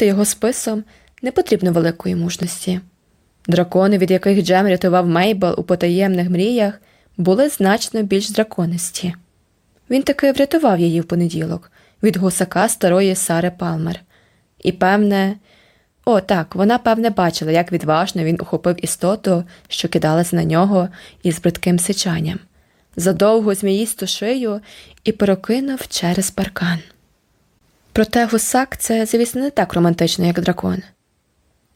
керувати його списом не потрібно великої мужності. Дракони, від яких Джем рятував Мейбл у потаємних мріях, були значно більш драконисті. Він таки врятував її в понеділок від гусака старої Сари Палмер. І, певне, о, так, вона, певне, бачила, як відважно він ухопив істоту, що кидалась на нього із бридким сичанням, задовго зміїсту шию і перекинув через паркан. Проте гусак це, звісно, не так романтично, як дракон.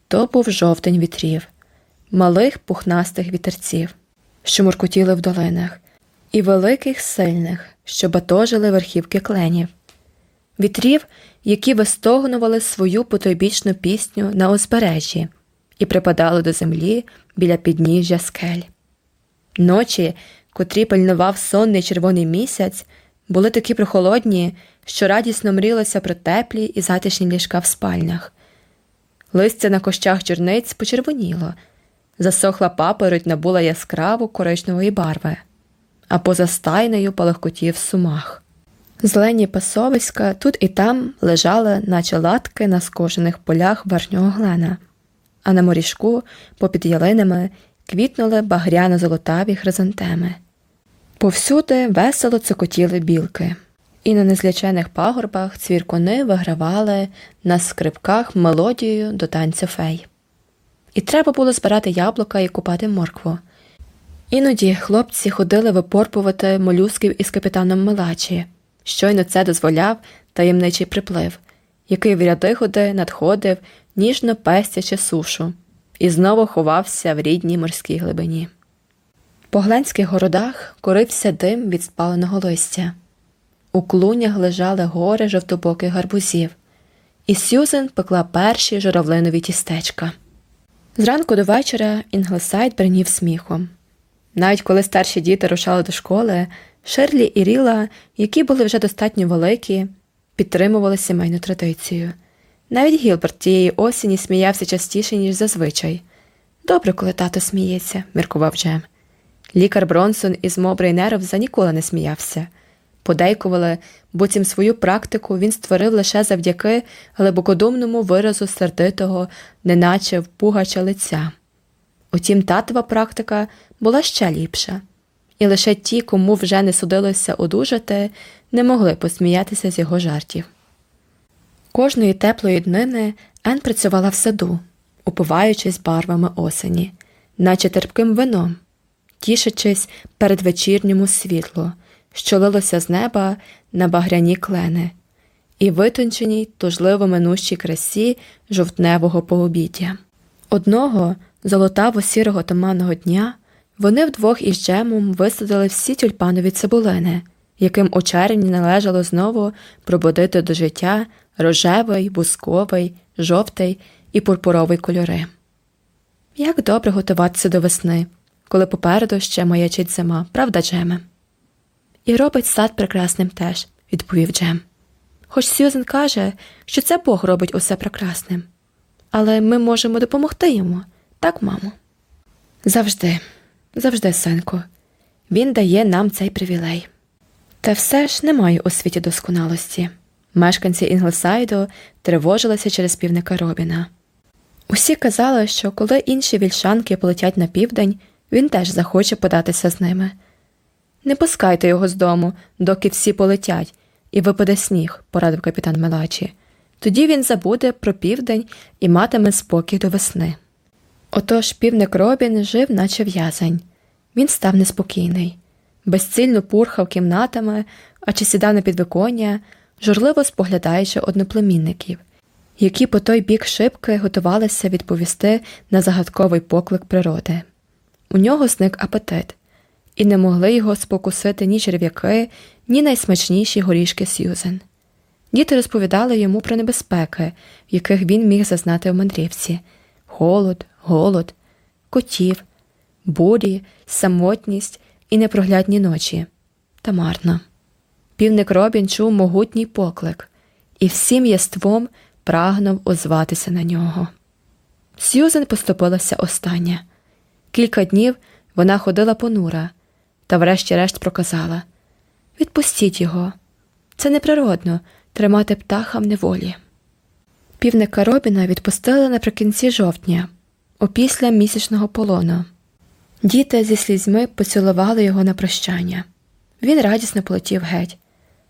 То був жовтень вітрів, малих пухнастих вітерців, що муркотіли в долинах, і великих сильних, що батожили верхівки кленів, вітрів, які вистогнували свою потойбічну пісню на узбережжі і припадали до землі біля підніжжя скель. Ночі, котрі пильнував сонний червоний місяць, були такі прохолодні, що радісно мрілося про теплі і затишні ліжка в спальнях. Листя на кощах чорниць почервоніло, засохла папороть набула яскраву коричневої барви, а поза стайнею палахкотів сумах. Зелені пасовиська тут і там лежали, наче латки на скошених полях верхнього глена, а на морішку, попід ялинами, квітнули багряно золотаві хризантеми. Повсюди весело цокотіли білки, і на незлячених пагорбах цвіркуни вигравали на скрипках мелодію до танцю фей. І треба було збирати яблука і купати моркву. Іноді хлопці ходили випорпувати молюсків із капітаном Мелачі. Щойно це дозволяв таємничий приплив, який вряди-годи надходив, ніжно пестячи сушу, і знову ховався в рідній морській глибині. По гленських городах курився дим від спаленого листя. У клунях лежали гори жовтобоких гарбузів, і Сюзен пекла перші журавлинові тістечка. Зранку до вечора Інглесайд бринів сміхом. Навіть коли старші діти рушали до школи, Шерлі і Ріла, які були вже достатньо великі, підтримували сімейну традицію. Навіть Гілберт тієї осені сміявся частіше, ніж зазвичай. Добре, коли тато сміється, міркував Джем. Лікар Бронсон із Мобрейнеров за ніколи не сміявся. Подейкували, буцім свою практику він створив лише завдяки глибокодумному виразу сердитого, неначе впугача лиця. Утім, татова практика була ще ліпша, і лише ті, кому вже не судилося одужати, не могли посміятися з його жартів. Кожної теплої днини Ен працювала в саду, упиваючись барвами осені, наче терпким вином, тішачись передвечірньому світлу, що лилося з неба на багряні клени, і витонченій, тужливо минущій красі жовтневого пообіддя. Одного золотаво сірого туманного дня вони вдвох із Джемом висадили всі тюльпанові цибулини, яким у червні належало знову пробудити до життя рожевий, бусковий, жовтий і пурпуровий кольори. Як добре готуватися до весни, коли попереду ще маячить зима, правда, Джеме? І робить сад прекрасним теж, відповів Джем. Хоч Сьюзен каже, що це Бог робить усе прекрасним. Але ми можемо допомогти йому, так, мамо? Завжди, завжди, синку, він дає нам цей привілей. Та все ж немає у світі досконалості. Мешканці Інглсайду тривожилися через півника Робіна. Усі казали, що коли інші вільшанки полетять на південь, він теж захоче податися з ними. Не пускайте його з дому, доки всі полетять, і випаде сніг, порадив капітан Мелачі. Тоді він забуде про південь і матиме спокій до весни. Отож півник Робін жив, наче в'язень. Він став неспокійний, безцільно пурхав кімнатами, а чи сідав на підвиконня, журливо споглядаючи одноплемінників, які по той бік шибки готувалися відповісти на загадковий поклик природи. У нього зник апетит, і не могли його спокусити ні черв'яки, ні найсмачніші горішки Сьюзен. Діти розповідали йому про небезпеки, в яких він міг зазнати в мандрівці холод, голод, котів, бурі, самотність і непроглядні ночі. Та марно. Півник Робін чув могутній поклик і всім єством прагнув озватися на нього. Сьюзен поступилася остання. Кілька днів вона ходила понура, та врешті-решт проказала Відпустіть його. Це неприродно тримати птаха в неволі. Півника Робіна відпустили наприкінці жовтня, опісля місячного полону. Діти зі слізьми поцілували його на прощання. Він радісно полетів геть,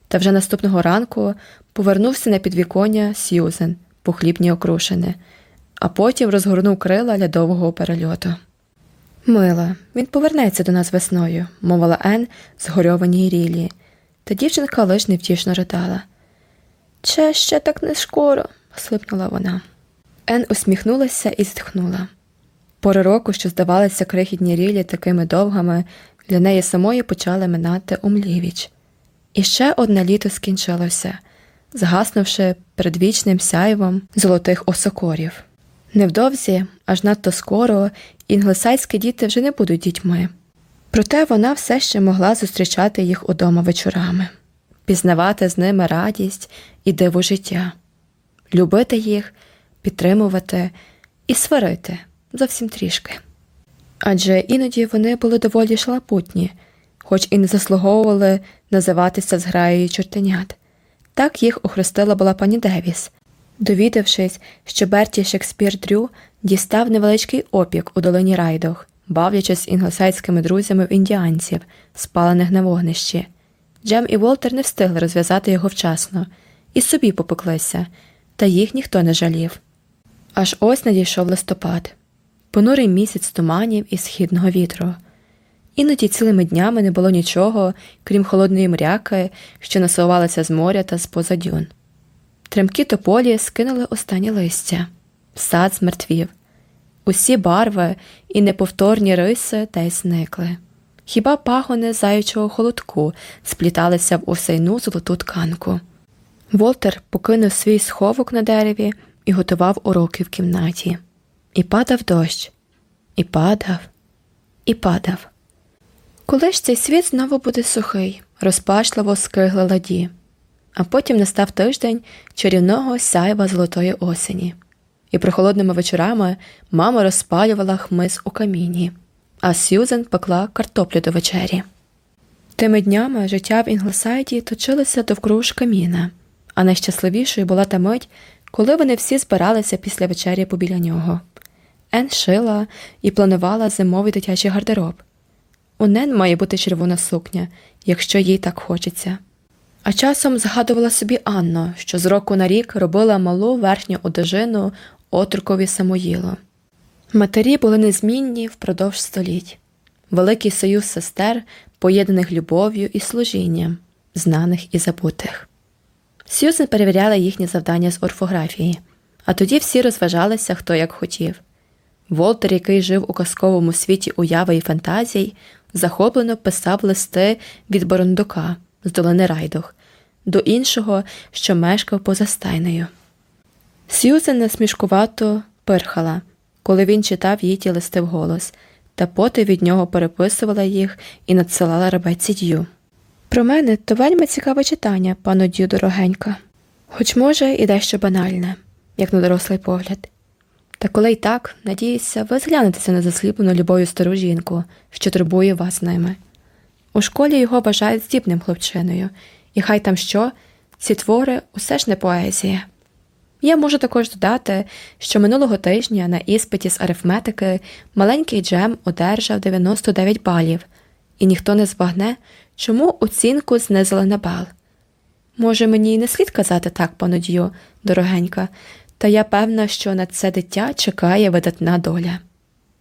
та вже наступного ранку повернувся на підвіконня Сьюзен по хлібні окрушини, а потім розгорнув крила лядового перельоту. Мила, він повернеться до нас весною, мовила Ен згорьованій рілі, та дівчинка лиш невтішно ридала. Че ще так не скоро, слипнула вона. Ен усміхнулася і зітхнула. Пори року, що здавалися крихітні рілі такими довгими, для неї самої почали минати умлівіч. І ще одне літо скінчилося, згаснувши передвічним сяйвом золотих осокорів. Невдовзі, аж надто скоро, інглесайські діти вже не будуть дітьми. Проте вона все ще могла зустрічати їх удома вечорами, пізнавати з ними радість і диву життя, любити їх, підтримувати і сварити зовсім трішки. Адже іноді вони були доволі шлапутні, хоч і не заслуговували називатися зграєю чортенят. Так їх охрестила була пані Девіс, довідавшись, що Берті Шекспір Дрю дістав невеличкий опік у долині Райдох, бавлячись з інглосайськими друзями в індіанців, спалених на вогнищі. Джем і Волтер не встигли розв'язати його вчасно, і собі попеклися, та їх ніхто не жалів. Аж ось надійшов листопад, понурий місяць туманів і східного вітру. Іноді цілими днями не було нічого, крім холодної мряки, що насувалася з моря та з поза дюн. Тремкі тополі скинули останні листя, сад змертвів, усі барви і неповторні риси й зникли. Хіба пагони заючого холодку спліталися в осейну золоту тканку. Волтер покинув свій сховок на дереві і готував уроки в кімнаті. І падав дощ, і падав, і падав. Коли ж цей світ знову буде сухий, розпачливо скиглила Ді, а потім настав тиждень чарівного сяйва золотої осені, і прохолодними вечорами мама розпалювала хмиз у каміні, а Сьюзен пекла картоплю до вечері. Тими днями життя в Інглсайді точилося довкруж каміна, а найщасливішою була та мить, коли вони всі збиралися після вечері побіля нього. Ен шила і планувала зимовий дитячий гардероб. У Нен має бути червона сукня, якщо їй так хочеться. А часом згадувала собі Анну, що з року на рік робила малу верхню одежину отрукові Самоїлу. Матері були незмінні впродовж століть, великий союз сестер, поєднаних любов'ю і служінням, знаних і забутих. Сьюзен перевіряла їхні завдання з орфографії, а тоді всі розважалися хто як хотів. Волтер, який жив у казковому світі уяви і фантазій, захоплено писав листи від Борондука з долини Райдох до іншого, що мешкав поза стайнею. Сьюзен насмішкувато пирхала, коли він читав їй ті листи вголос, та поти від нього переписувала їх і надсилала рабеці дю. Про мене то вельми цікаве читання, пану дю дорогенька, хоч, може, і дещо банальне, як на дорослий погляд. Та коли й так, надіюся, ви зглянетеся на засліплену любою стару жінку, що турбує вас ними. У школі його вважають здібним хлопчиною, і хай там що, ці твори усе ж не поезія. Я можу також додати, що минулого тижня на іспиті з арифметики маленький Джем одержав 99 балів, і ніхто не збагне, чому оцінку знизили на бал. Може, мені й не слід казати так, панодію, дорогенька, та я певна, що на це дитя чекає видатна доля.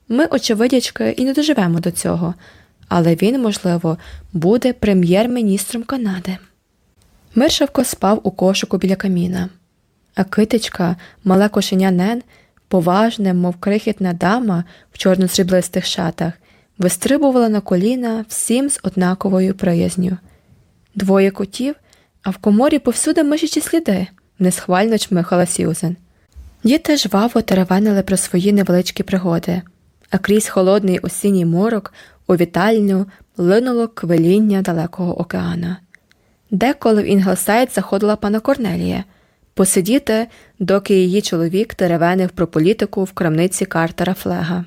Ми, очевидячки, і не доживемо до цього, але він, можливо, буде прем'єр-міністром Канади. Миршавко спав у кошику біля каміна, а китичка, мале кошеня Нен, поважне, мов крихітна дама в чорно-сріблистих шатах, вистрибувала на коліна всім з однаковою приязню. Двоє котів, а в коморі повсюди мишічі сліди, несхвально чмихала Сьюзен. Діти жваво теревенили про свої невеличкі пригоди, а крізь холодний осінній морок у вітальню линуло квеління далекого океана. Деколи в Інглсайд заходила панна Корнелія посидіти, доки її чоловік теревенив про політику в крамниці Картера Флега.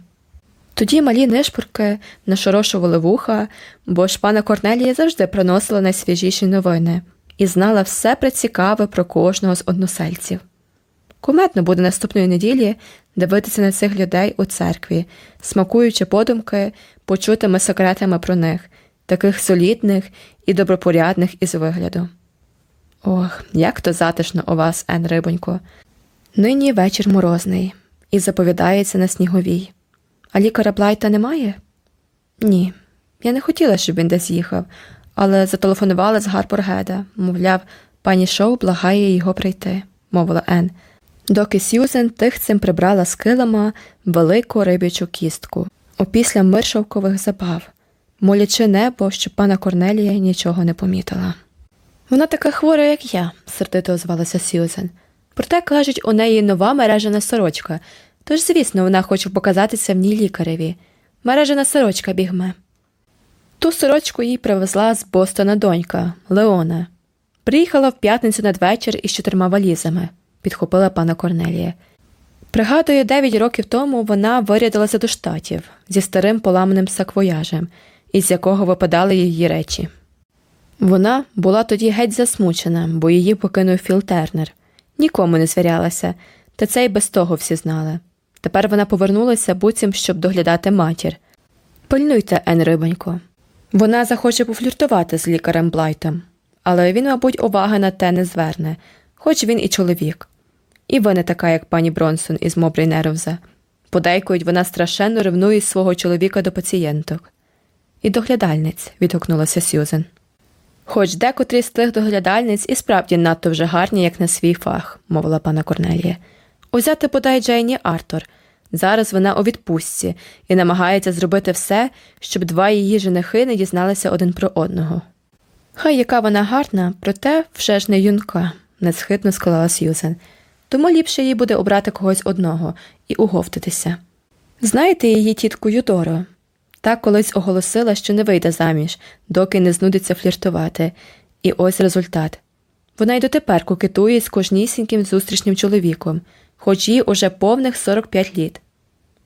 Тоді малі нишпурки нашорошували вуха, бо ж панна Корнелія завжди приносила найсвіжіші новини і знала все прецікаве про кожного з односельців. Кумедно буде наступної неділі дивитися на цих людей у церкві, смакуючи подумки, почутими секретами про них, таких солідних і добропорядних із вигляду. Ох, як то затишно у вас, Ен Рибонько. Нині вечір морозний і заповідається на сніговій. А лікаря Блайта немає? Ні. Я не хотіла, щоб він десь їхав, але зателефонувала з Гарпоргеда, мовляв, пані Шоу благає його прийти, мовила Ен, доки Сьюзен тихцем прибрала з килима велику рибячу кістку опісля миршовкових забав, молячи небо, щоб пана Корнелія нічого не помітила. Вона така хвора, як я, сердито озвалася Сьюзен. Проте, кажуть, у неї нова мережена сорочка, тож, звісно, вона хоче показатися в ній лікареві. Мережена сорочка бігме. Ту сорочку їй привезла з Бостона донька Леона. Приїхала в п'ятницю надвечір із чотирма валізами, підхопила пана Корнелія. Пригадую, дев'ять років тому вона вирядилася до штатів зі старим поламаним саквояжем, із якого випадали її речі. Вона була тоді геть засмучена, бо її покинув Філ Тернер. Нікому не звірялася, та це й без того всі знали. Тепер вона повернулася буцім, щоб доглядати матір. Пильнуйте, Ен Рибонько. Вона захоче пофліртувати з лікарем Блайтом, але він, мабуть, уваги на те не зверне, хоч він і чоловік. І ви не така, як пані Бронсон із Мобрі Неровза. Подейкують, вона страшенно ревнує свого чоловіка до пацієнток. І доглядальниць, відгукнулася Сюзен. Хоч декотрі з тих доглядальниць і справді надто вже гарні, як на свій фах, мовила пана Корнелія. Узяти подай Джейні Артур. Зараз вона у відпустці і намагається зробити все, щоб два її женихи не дізналися один про одного. Хай яка вона гарна, проте вже ж не юнка, несхитно сказала Сьюзен. Тому ліпше їй буде обрати когось одного і уговтитися. Знаєте її тітку Юдоро? Та колись оголосила, що не вийде заміж, доки не знудиться фліртувати, і ось результат. Вона й дотепер кокетує з кожнісіньким зустрічним чоловіком, хоч їй уже повних 45 літ.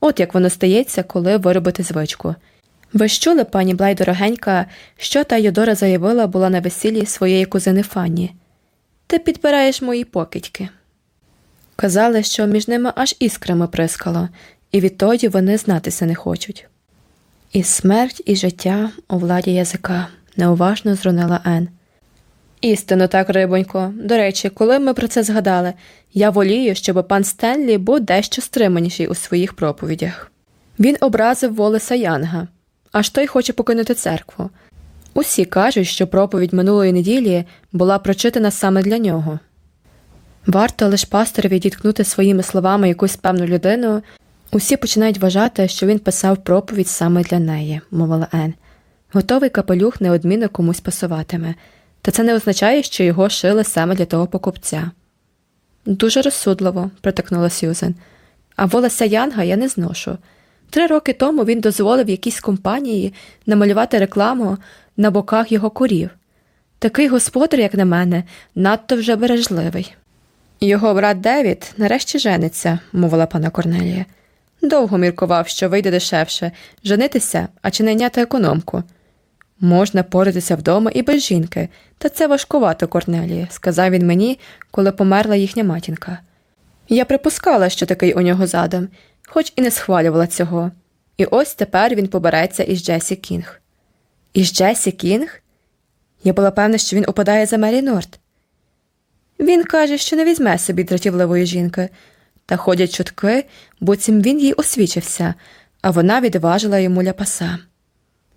От як воно стається, коли виробити звичку. Ви ж чули, пані Блай дорогенька, що та Йодора заявила була на весіллі своєї кузини Фанні? Ти підбираєш мої покидьки. Казали, що між ними аж іскрами прискало, і відтоді вони знатися не хочуть. І смерть, і життя у владі язика, неуважно зронила Ен. Істинно так, рибонько. До речі, коли ми про це згадали, я волію, щоб пан Стенлі був дещо стриманіший у своїх проповідях. Він образив Волеса Янга, аж той хоче покинути церкву. Усі кажуть, що проповідь минулої неділі була прочитана саме для нього. Варто лише пасторові діткнути своїми словами якусь певну людину, усі починають вважати, що він писав проповідь саме для неї, мовила Ен. Готовий капелюх неодмінно комусь пасуватиме, та це не означає, що його шили саме для того покупця. Дуже розсудливо, протикнула Сюзен. А волоса Янга я не зношу. Три роки тому він дозволив якійсь компанії намалювати рекламу на боках його курів. Такий господар, як на мене, надто вже бережливий. Його брат Девід нарешті жениться, мовила пана Корнелія. Довго міркував, що вийде дешевше женитися, а чи найняти економку. Можна порадитися вдома і без жінки, та це важкувато, Корнелія, сказав він мені, коли померла їхня матінка. Я припускала, що такий у нього задум, хоч і не схвалювала цього. І ось тепер він побереться із Джесі Кінг. Із Джесі Кінг? Я була певна, що він упадає за Мері Норт. Він каже, що не візьме собі дратівливої жінки, та ходять чутки, буцім він їй освічився, а вона відважила йому ляпаса.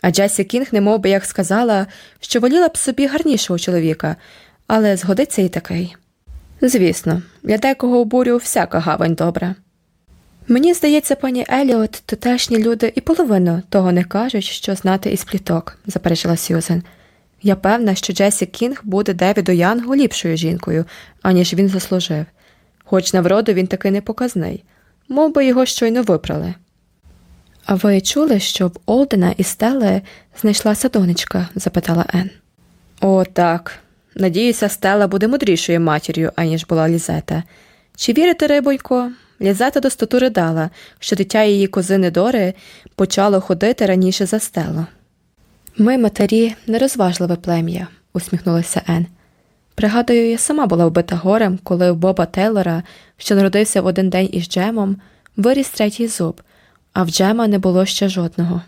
А Джесі Кінг немовби як сказала, що воліла б собі гарнішого чоловіка, але згодиться і такий. Звісно, для декого у бурю всяка гавань добра. Мені здається, пані Еліот, тутешні люди і половину того не кажуть, що знати із пліток, заперечила Сьюзен. Я певна, що Джесі Кінг буде Девіду Янгу ліпшою жінкою, аніж він заслужив, хоч на вроду він таки не показний, мов би його щойно випрали. А ви чули, що в Олдена і Стели знайшлася донечка? запитала Ен. О, так. Надіюся, Стела буде мудрішою матір'ю, аніж була Лізета. Чи вірите, рибонько? Лізета до стату ридала, що дитя її козини Дори почало ходити раніше за стелу. Ми, матері, нерозважливе плем'я, усміхнулася Ен. Пригадую, я сама була вбита горем, коли у Боба Тейлора, що народився в один день із Джемом, виріс третій зуб, а в Джема не було ще жодного.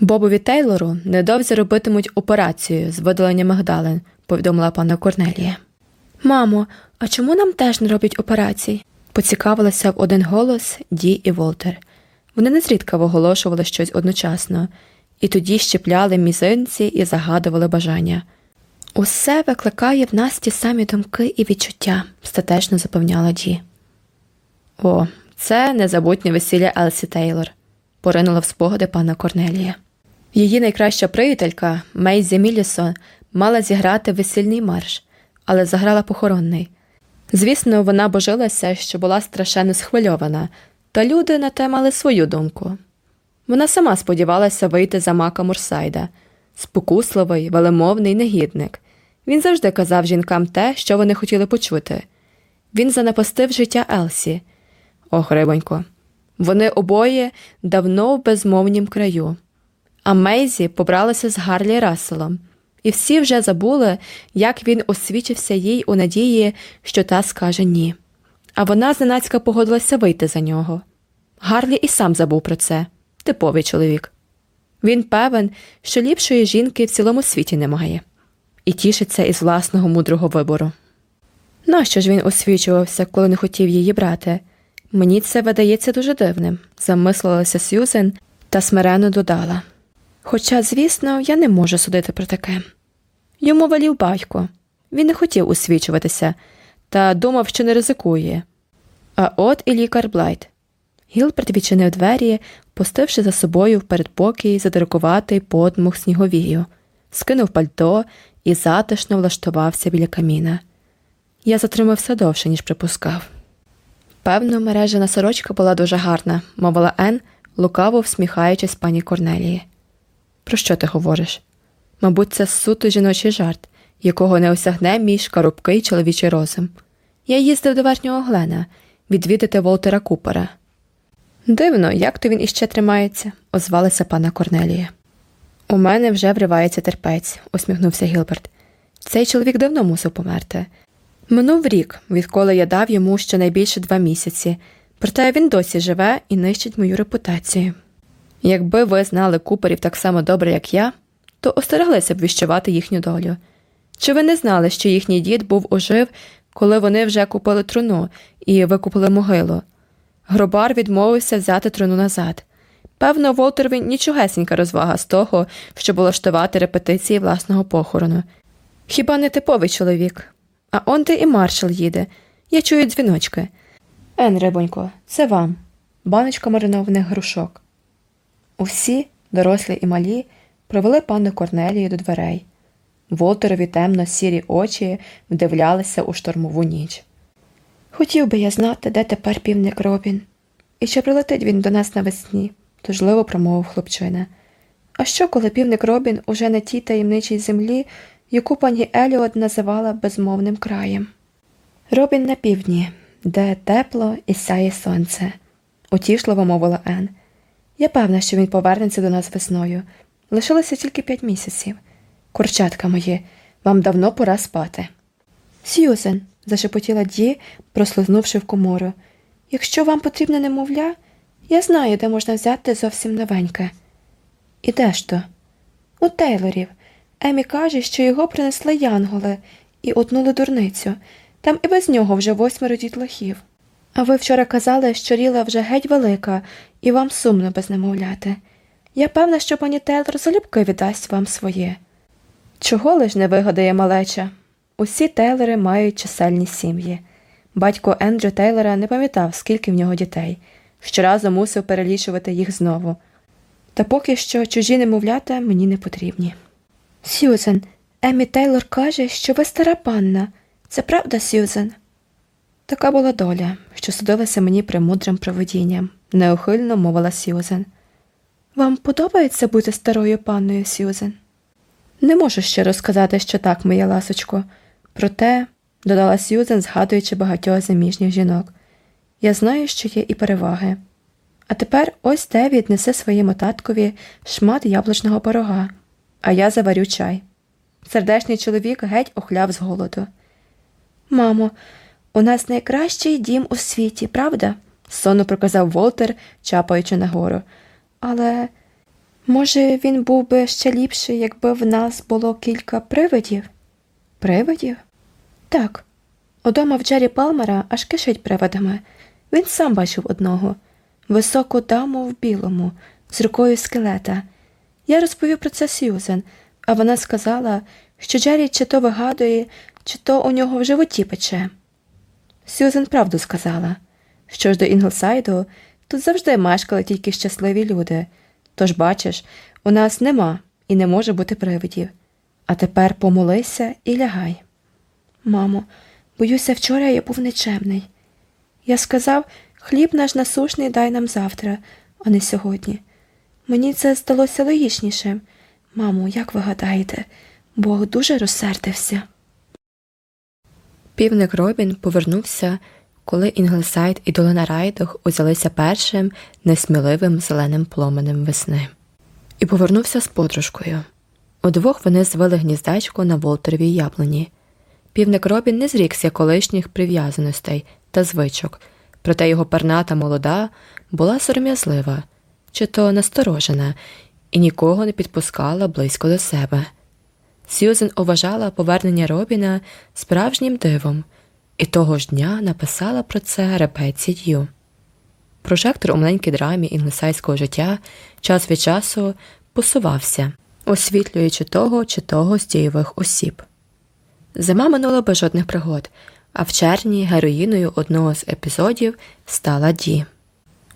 Бобові Тейлору недовзі робитимуть операцію з видалення мигдалин, повідомила пана Корнелія. Мамо, а чому нам теж не роблять операцій? поцікавилися в один голос Ді і Волтер. Вони незрідка виголошували щось одночасно, і тоді щепляли мізинці і загадували бажання. Усе викликає в нас ті самі думки і відчуття, статечно запевняла Ді. О, це незабутнє весілля Елсі Тейлор, поринула в спогади пана Корнелія. Її найкраща приятелька Мейзі Мілісон мала зіграти весільний марш, але заграла похоронний. Звісно, вона божилася, що була страшенно схвильована, та люди на те мали свою думку. Вона сама сподівалася вийти за мака Мурсайда, спокусливий, велемовний негідник. Він завжди казав жінкам те, що вони хотіли почути. Він занапастив життя Елсі. О, грибонько. Вони обоє давно в безмовнім краю. А Мейзі побралася з Гарлі Расселом, і всі вже забули, як він освічився їй у надії, що та скаже ні. А вона зненацька погодилася вийти за нього. Гарлі і сам забув про це типовий чоловік. Він певен, що ліпшої жінки в цілому світі немає, і тішиться із власного мудрого вибору. Нащо ж він освічувався, коли не хотів її брати? Мені це видається дуже дивним, замислилася Сьюзен та смиренно додала. Хоча, звісно, я не можу судити про таке. Йому велів батько. Він не хотів освічуватися та думав, що не ризикує. А от і лікар Блайт. Гілберт відчинив двері, пустивши за собою в передпокій задиркуватий подмух сніговію, скинув пальто і затишно влаштувався біля каміна. Я затримався довше, ніж припускав. Певно, мережена сорочка була дуже гарна, мовила Ен, лукаво всміхаючись пані Корнелії. Про що ти говориш? Мабуть, це суто жіночий жарт, якого не осягне мій шкарубкий чоловічий розум. Я їздив до верхнього Глена відвідати Волтера Купера. Дивно, як то він іще тримається, озвалася пана Корнелія. У мене вже вривається терпець, усміхнувся Гілберт. Цей чоловік давно мусив померти. Минув рік, відколи я дав йому щонайбільше два місяці, проте він досі живе і нищить мою репутацію. Якби ви знали куперів так само добре, як я, то остереглися б віщувати їхню долю. Чи ви не знали, що їхній дід був ожив, коли вони вже купили труну і викупили могилу? Гробар відмовився взяти труну назад. Певно, Волтерові нічогесенька розвага з того, щоб влаштувати репетиції власного похорону. Хіба не типовий чоловік? А он де і маршал їде. Я чую дзвіночки. Ен, рибонько, це вам. Баночка маринованих грушок. Усі, дорослі і малі, провели пану Корнелію до дверей. Волтерові темно сірі очі вдивлялися у штормову ніч. Хотів би я знати, де тепер півник Робін, і чи прилетить він до нас навесні, тужливо промовив хлопчина. А що, коли півник Робін уже на тій таємничій землі, яку пані Еліот називала безмовним краєм? Робін на півдні, де тепло і сяє сонце, утішливо мовила Ен. Я певна, що він повернеться до нас весною. Лишилося тільки п'ять місяців. Курчатка мої, вам давно пора спати. Сьюзен, зашепотіла Ді, прослизнувши в комору. Якщо вам потрібне немовля, я знаю, де можна взяти зовсім новеньке. І де ж то? У Тейлорів. Емі каже, що його принесли янголи і утнули дурницю. Там і без нього вже восьмеро дітлахів. А ви вчора казали, що ріла вже геть велика, і вам сумно без немовляти. Я певна, що пані Тейлор залюбки віддасть вам своє. Чого лиш не вигадає малеча? Усі Тейлори мають чисельні сім'ї. Батько Ендрю Тейлора не пам'ятав, скільки в нього дітей, щоразу мусив перелічувати їх знову. Та поки що чужі немовлята мені не потрібні. Сьюзен, Еммі Тейлор каже, що ви стара панна. Це правда, Сьюзен? Така була доля, що судилася мені премудрим провидінням, неухильно мовила Сьюзен. Вам подобається бути старою панною, Сьюзен? Не можу ще розказати, що так, моя ласочко. Проте, додала Сьюзен, згадуючи багатьох заміжніх жінок, я знаю, що є і переваги. А тепер ось те віднесе своєму таткові шмат яблучного порога, а я заварю чай. Сердечний чоловік геть охляв з голоду. Мамо, у нас найкращий дім у світі, правда? сонно проказав Волтер, чапаючи нагору. Але, може, він був би ще ліпший, якби в нас було кілька привидів? Привидів? Так. Удома в Джері Палмера аж кишить привидами. Він сам бачив одного високу даму в білому, з рукою скелета. Я розповів про це Сьюзен, а вона сказала, що Джері чи то вигадує, чи то у нього в животі пече. Сьюзен правду сказала. Що ж до Інглсайду, тут завжди мешкали тільки щасливі люди. Тож, бачиш, у нас нема і не може бути привидів. А тепер помолися і лягай. Мамо, боюся, вчора я був нечемний. Я сказав, хліб наш насушний дай нам завтра, а не сьогодні. Мені це здалося логічнішим. Мамо, як ви гадаєте, Бог дуже розсердився. Півник Робін повернувся, коли Інглсайд і Долина Райдуг узялися першим несміливим зеленим пломенем весни, і повернувся з подружкою. Удвох вони звели гніздечко на Волтеровій яблуні. Півник Робін не зрікся колишніх прив'язаностей та звичок, проте його перната молода була сором'язлива, чи то насторожена, і нікого не підпускала близько до себе. Сьюзен уважала повернення Робіна справжнім дивом, і того ж дня написала про це Репеці Д'ю. Прожектор у маленькій драмі інглесайського життя час від часу посувався, освітлюючи того чи того з дієвих осіб. Зима минула без жодних пригод, а в червні героїною одного з епізодів стала Ді.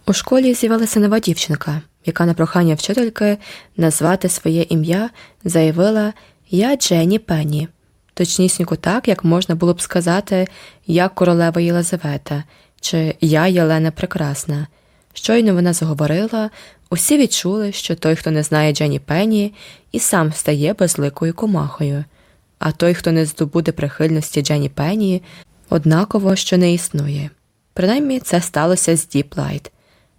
У школі з'явилася нова дівчинка, яка на прохання вчительки назвати своє ім'я заявила Я Дженні Пенні, точнісінько так, як можна було б сказати Я королева Єлизавета чи Я Єлена Прекрасна. Щойно вона заговорила, усі відчули, що той, хто не знає Дженні Пенні, і сам стає безликою комахою, а той, хто не здобуде прихильності Дженні Пенні, однаково що не існує. Принаймні це сталося з Ді Блайт,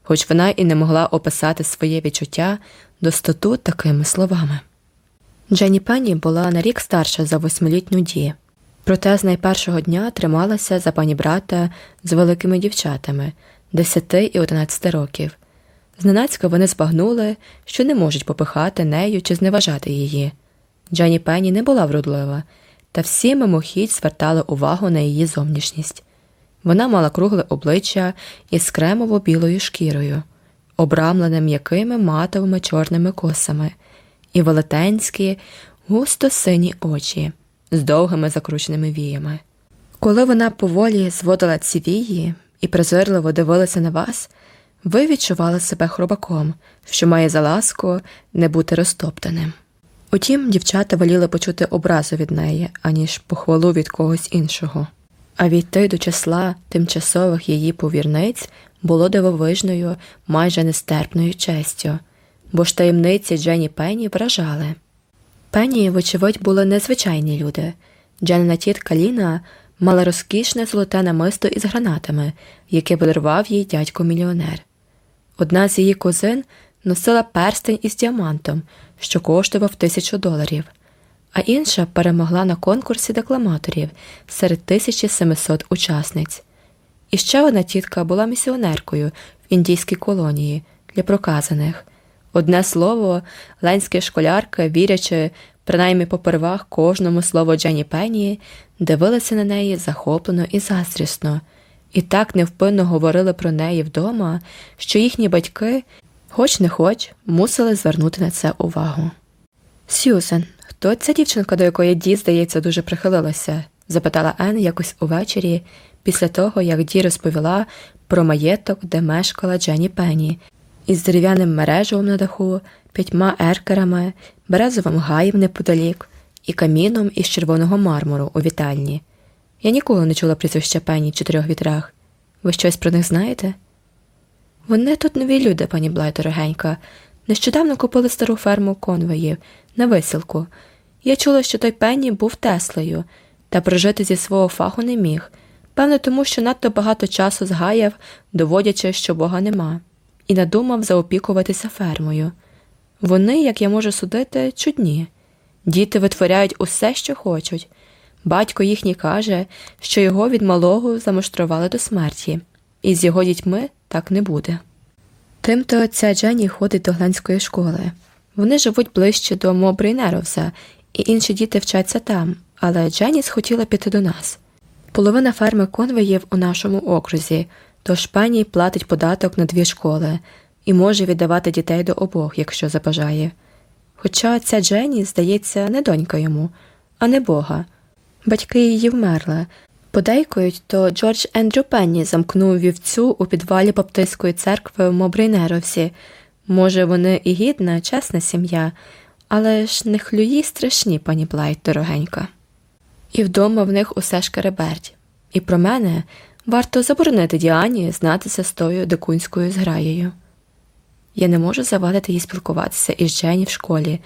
хоч вона і не могла описати своє відчуття достоту такими словами. Дженні Пенні була на рік старша за восьмилітню Ді, проте з найпершого дня трималася за пані брата з великими дівчатами 10 і 11 років. Зненацька вони збагнули, що не можуть попихати нею чи зневажати її. Дженні Пенні не була вродлива, та всі мимохідь звертали увагу на її зовнішність. Вона мала кругле обличчя із кремово білою шкірою, обрамлене м'якими матовими чорними косами, і велетенські, густо сині очі з довгими закрученими віями. Коли вона поволі зводила ці вії і презирливо дивилася на вас, ви відчували себе хробаком, що має за ласку не бути розтоптаним. Утім, дівчата воліли почути образу від неї, аніж похвалу від когось іншого, а війти до числа тимчасових її повірниць було дивовижною, майже нестерпною честю, бо ж таємниці Дженні Пенні вражали. Пенні, вочевидь, були незвичайні люди. Дженна тітка Ліна мала розкішне золоте намисто із гранатами, яке подарував їй дядько мільйонер. Одна з її кузин носила перстень із діамантом, що коштував тисячу доларів, а інша перемогла на конкурсі декламаторів серед 1700 учасниць. І ще одна тітка була місіонеркою в індійській колонії для проказаних. Одне слово, ленські школярки, вірячи, принаймні попервах кожному слову Дженні Пенні, дивилися на неї захоплено і заздрісно, і так невпинно говорили про неї вдома, що їхні батьки хоч не хоч, мусили звернути на це увагу. Сьюзен, хто ця дівчинка, до якої Ді, здається, дуже прихилилася? запитала Ен якось увечері, після того, як Ді розповіла про маєток, де мешкала Дженні Пенні, із дерев'яним мережевом на даху, п'ятьма еркерами, березовим гаєм неподалік і каміном із червоного мармуру у вітальні. Я ніколи не чула прізвища Пенні в чотирьох вітрах. Ви щось про них знаєте? Вони тут нові люди, пані Блай, дорогенька. Нещодавно купили стару ферму конвоїв на висілку. Я чула, що той Пенні був Теслею, та прожити зі свого фаху не міг, певно, тому що надто багато часу згаяв, доводячи, що Бога нема, і надумав заопікуватися фермою. Вони, як я можу судити, чудні. Діти витворяють усе, що хочуть. Батько їхній каже, що його від малого замуштрували до смерті, і з його дітьми так не буде. Тимто ця Дженні ходить до гленської школи. Вони живуть ближче до Мобрейнеровса, і інші діти вчаться там, але Дженіс хотіла піти до нас. Половина ферми конвеїв у нашому окрузі, тож пані платить податок на дві школи і може віддавати дітей до обох, якщо забажає. Хоча ця Дженні, здається, не донька йому, а не бога. Батьки її вмерли. Подейкують, то Джордж Ендрю Пенні замкнув вівцю у підвалі Баптистської церкви в Мобрейнеровсі. Може, вони і гідна, чесна сім'я, але ж не хлюї страшні, пані Блайт, дорогенька. І вдома в них усе ж кереберть. І про мене варто заборонити Діані знатися з тою дикунською зграєю. Я не можу завадити їй спілкуватися із Джені в школі,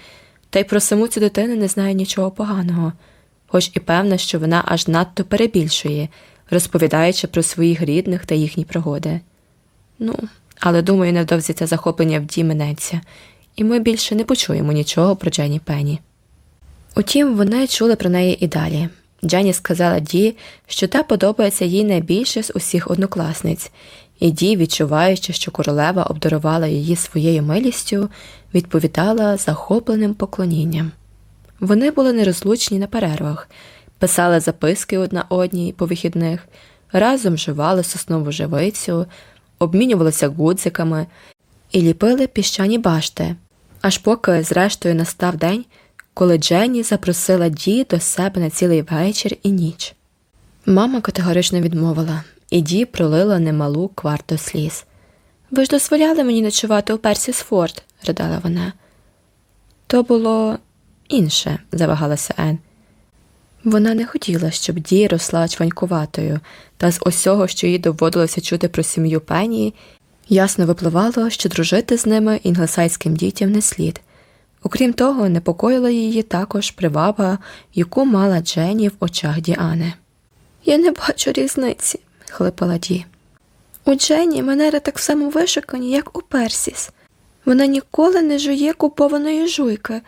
та й про саму цю дитину не знаю нічого поганого, хоч і певна, що вона аж надто перебільшує, розповідаючи про своїх рідних та їхні пригоди. Ну, але думаю, невдовзі це захоплення в дій минеться, і ми більше не почуємо нічого про Джені Пенні. Утім, вони чули про неї і далі. Джені сказала Ді, що та подобається їй найбільше з усіх однокласниць, і Ді, відчуваючи, що королева обдарувала її своєю милістю, відповідала захопленим поклонінням. Вони були нерозлучні на перервах, писали записки одна одній по вихідних, разом жували соснову живицю, обмінювалися гудзиками і ліпили піщані башти, аж поки, зрештою, настав день, коли Дженні запросила Ді до себе на цілий вечір і ніч. Мама категорично відмовила, і Ді пролила немалу кварту сліз. Ви ж дозволяли мені ночувати у Персісфорд, ридала вона. То було інше, завагалася Ен. Вона не хотіла, щоб Ді росла чванькуватою, та з усього, що їй доводилося чути про сім'ю Пені, ясно випливало, що дружити з ними інглесайським дітям не слід. Окрім того, непокоїла її також приваба, яку мала Дженні в очах Діани. Я не бачу різниці, хлипала Ді. У Дженні манери так само вишукані, як у Персіс. Вона ніколи не жує купованої жуйки.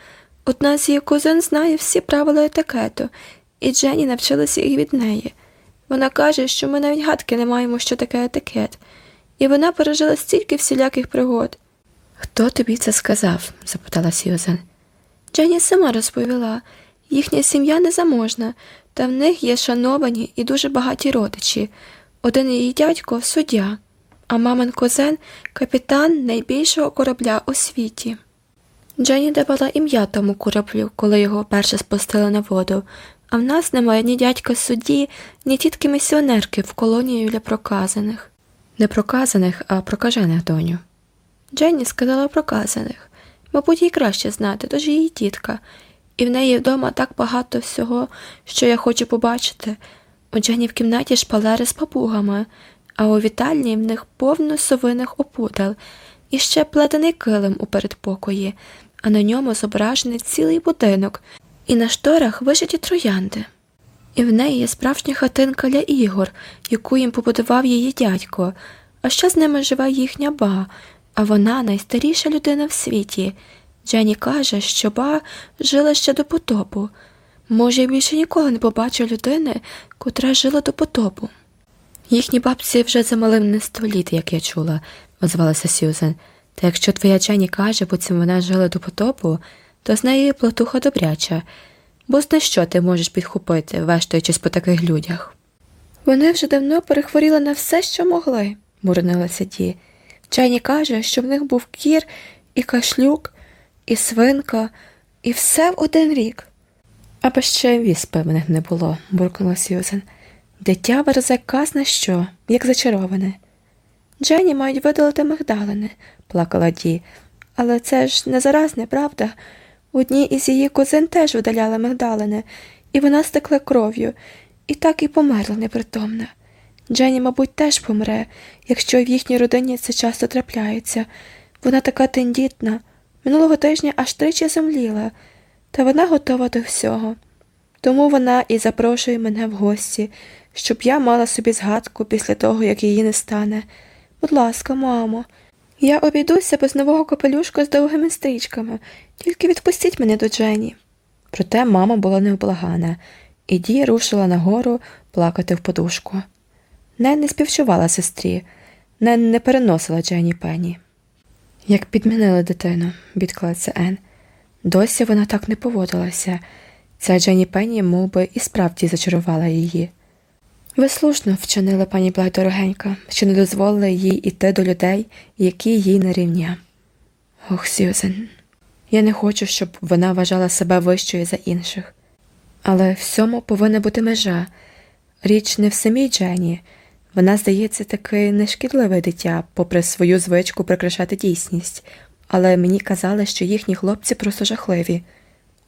Одна з її кузин знає всі правила етикету, і Дженні навчилася їх від неї. Вона каже, що ми навіть гадки не маємо, що таке етикет, і вона пережила стільки всіляких пригод. Хто тобі це сказав? запитала Сьюзен. Дженні сама розповіла їхня сім'я незаможна, та в них є шановані і дуже багаті родичі. Один її дядько суддя, а мамин козен капітан найбільшого корабля у світі. Дженні давала ім'я тому кораблю, коли його перше спустили на воду, а в нас немає ні дядька судді, ні тітки місіонерки в колонію для проказаних. Не проказаних, а прокажених доню. Дженні сказала проказаних. Мабуть, їй краще знати, тож її тітка, і в неї вдома так багато всього, що я хочу побачити. У Дженні в кімнаті шпалери з папугами, а у вітальні в них повно совиних опудал, і ще плетений килим у передпокої, а на ньому зображений цілий будинок, і на шторах вишиті троянди. І в неї є справжня хатинка для ігор, яку їм побудував її дядько, а ще з ними живе їхня ба, а вона найстаріша людина в світі. Дженні каже, що ба жила ще до потопу. Може, я більше ніколи не побачу людини, котра жила до потопу. Їхні бабці вже замалив не сто літ, як я чула, озвалася Сюзен. Та якщо твоя Дженні каже, буцім вона жила до потопу, то з неї платуха добряча, бо зна що ти можеш підхопити, вештаючись по таких людях. Вони вже давно перехворіли на все, що могли, бурнилася Ді. Дженні каже, що в них був кір і кашлюк, і свинка, і все в один рік. Аби ще віспи в них не було, буркнула Сьюзен. Дитя верзе казна що, як зачароване. Дженні мають видалити мигдалини, плакала Ді, але це ж не заразне, правда? Одній із її кузин теж видаляли мигдалини, і вона стекла кров'ю, і так і померла непритомна. Дженні, мабуть, теж помре, якщо в їхній родині це часто трапляється. Вона така тендітна. Минулого тижня аж тричі земліла, та вона готова до всього. Тому вона і запрошує мене в гості, щоб я мала собі згадку після того, як її не стане. Будь ласка, мамо, я обійдуся без нового капелюшка з довгими стрічками, тільки відпустіть мене до Джені. Проте мама була невблагана, і Ді рушила нагору плакати в подушку. Нен не співчувала сестрі, Нен не переносила Дженні Пенні. Як підмінили дитину, відклався Ен. Досі вона так не поводилася. Ця Дженні Пенні мов би, і справді зачарувала її. Ви слушно вчинили пані Блай дорогенька, що не дозволили їй іти до людей, які їй не рівня. Ох, Сьюзен, я не хочу, щоб вона вважала себе вищою за інших. Але всьому повинна бути межа. Річ не в самій Джені. Вона, здається, таки нешкідливе дитя, попри свою звичку прикрашати дійсність, але мені казали, що їхні хлопці просто жахливі.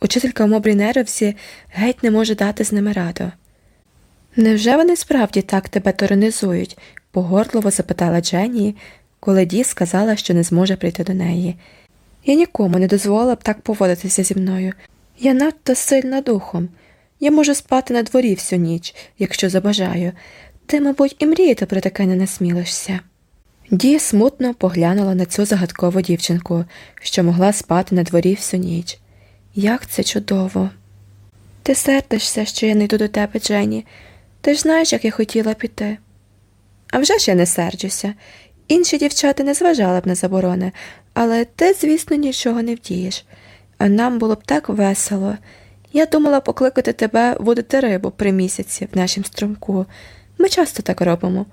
Учителька Мобрі Неревсі геть не може дати з ними раду. Невже вони справді так тебе торонизують? погордливо запитала Дженні, коли Ді сказала, що не зможе прийти до неї. Я нікому не дозволила б так поводитися зі мною. Я надто сильна духом. Я можу спати на дворі всю ніч, якщо забажаю. Ти, мабуть, і мріяти про таке не насмілишся. Ді смутно поглянула на цю загадкову дівчинку, що могла спати на дворі всю ніч. Як це чудово. Ти сердишся, що я не йду до тебе, Дженні. Ти ж знаєш, як я хотіла піти. А вже ж я не серджуся. Інші дівчата не зважали б на заборони, але ти, звісно, нічого не вдієш. А нам було б так весело. Я думала покликати тебе водити рибу при місяці в нашім струмку. Ми часто так робимо.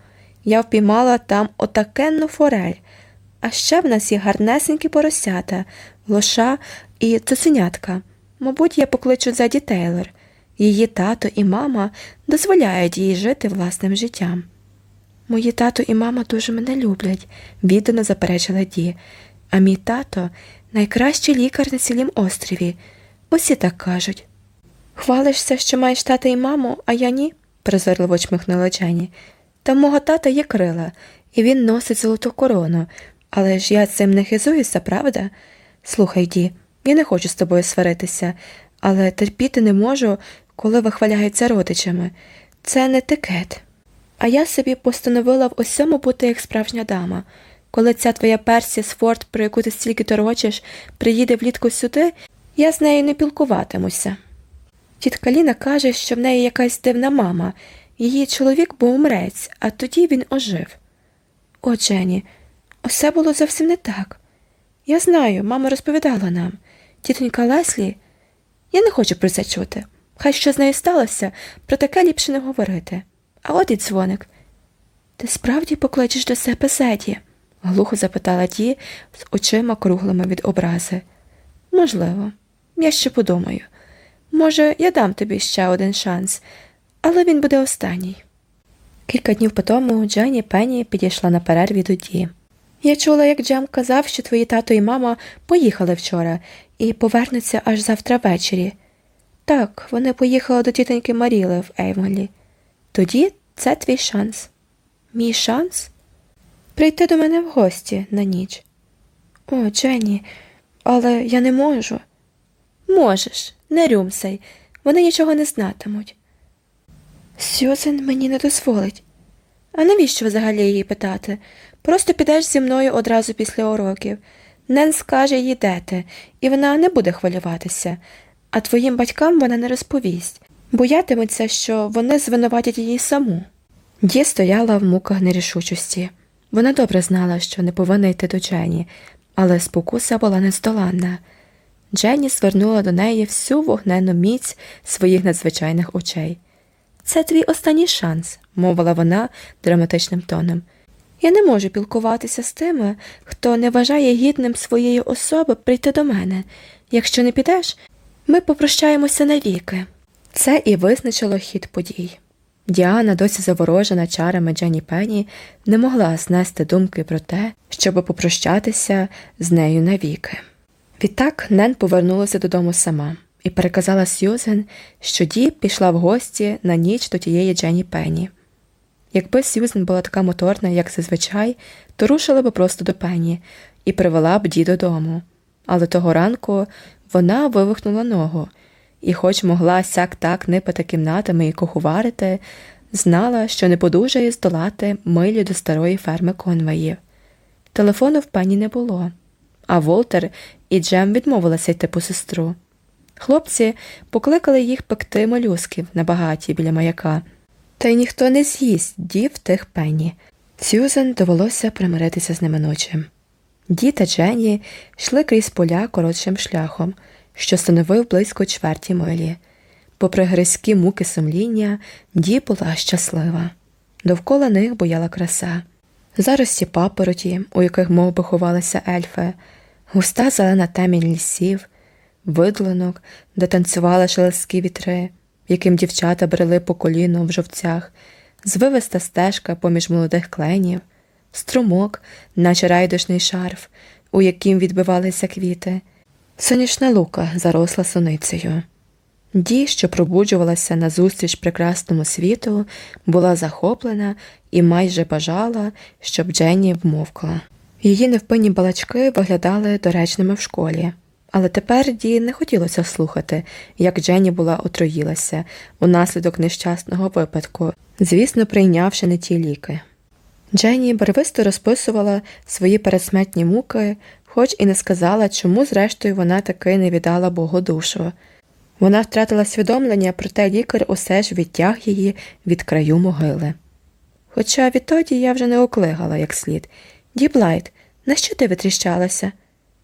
Я впіймала там отакенну форель, а ще в нас є гарнесенькі поросята, лоша і цуценятка. Мабуть, я покличу Заді Тейлор. Її тато і мама дозволяють їй жити власним життям. Мої тато і мама дуже мене люблять, віддано заперечила Ді, а мій тато найкращий лікар на цілім острові. Усі так кажуть. Хвалишся, що маєш тата і маму, а я ні, презирливо чмихнула Джені. Та мого тата є крила, і він носить золоту корону, але ж я цим не хизуюся, правда? Слухай, Ді, я не хочу з тобою сваритися, але терпіти не можу, коли вихваляються родичами. Це не тикет. А я собі постановила в усьому бути як справжня дама. Коли ця твоя Персі з Форд, про яку ти стільки торочиш, приїде влітку сюди, я з нею не пілкуватимуся. Тітка Ліна каже, що в неї якась дивна мама. Її чоловік був умрець, а тоді він ожив. О, Джені, усе було зовсім не так. Я знаю, мама розповідала нам. Тітонька Леслі, я не хочу про це чути. Хай що з нею сталося, про таке ліпше не говорити. А от і дзвоник. Ти справді покличеш до себе Зеді? глухо запитала ті з очима круглими від образи. Можливо, я ще подумаю. Може, я дам тобі ще один шанс, але він буде останній. Кілька днів по тому Джані Пенні підійшла на перерві до Ді. Я чула, як Джем казав, що твої тато і мама поїхали вчора і повернуться аж завтра ввечері. Так, вони поїхали до тітоньки Маріли в Ейвонлі. Тоді це твій шанс. Мій шанс? Прийти до мене в гості на ніч. О, Дженні, але я не можу. Можеш, не рюмсай, вони нічого не знатимуть. Сюзен мені не дозволить. А навіщо взагалі її питати? Просто підеш зі мною одразу після уроків. Нен скаже їй де ти, і вона не буде хвилюватися, а твоїм батькам вона не розповість, боятиметься, що вони звинуватять її саму. Ді стояла в муках нерішучості. Вона добре знала, що не повинна йти до Джені, але спокуса була нездоланна. Дженні звернула до неї всю вогнену міць своїх надзвичайних очей. Це твій останній шанс, мовила вона драматичним тоном. Я не можу пілкуватися з тими, хто не вважає гідним своєї особи прийти до мене. Якщо не підеш, ми попрощаємося навіки. Це і визначило хід подій. Діана, досі заворожена чарами Дженні Пенні, не могла знести думки про те, щоб попрощатися з нею навіки. Відтак Нен повернулася додому сама і переказала Сьюзен, що Ді пішла в гості на ніч до тієї Дженні Пенні. Якби Сьюзен була така моторна, як зазвичай, то рушила би просто до Пенні і привела б Ді додому. Але того ранку вона вивихнула ногу і, хоч могла сяк так нипати кімнатами і куховарити, знала, що не подужає здолати милі до старої ферми конвеїв. Телефону в пені не було, а Волтер і Джем відмовилася йти по сестру. Хлопці покликали їх пекти молюсків на багаті біля маяка, та й ніхто не з'їсть дів тих пені. Сюзан довелося примиритися з неминучим. Ді та Дженні йшли крізь поля коротшим шляхом, що становив близько чверті милі. Попри гризькі муки сумління, Ді була щаслива. Довкола них бояла краса, зарості папороті, у яких мов би ховалися ельфи, густа зелена темінь лісів, видлинок, де танцювали шелесткі вітри, яким дівчата брели по коліну в жовцях, звивиста стежка поміж молодих кленів, струмок, наче райдушний шарф, у яким відбивалися квіти, сонячна лука заросла суницею. Ді, що пробуджувалася назустріч прекрасному світу, була захоплена і майже бажала, щоб Дженні вмовкла. Її невпинні балачки виглядали доречними в школі, але тепер Ді не хотілося слухати, як Дженні була отруїлася унаслідок нещасного випадку, звісно, прийнявши не ті ліки. Дженні барвисто розписувала свої передсмертні муки, хоч і не сказала, чому, зрештою, вона таки не віддала Богу душу. Вона втратила свідомість, проте лікар усе ж відтяг її від краю могили. Хоча відтоді я вже не оклигала як слід. Ді Блайт, на що ти витріщалася?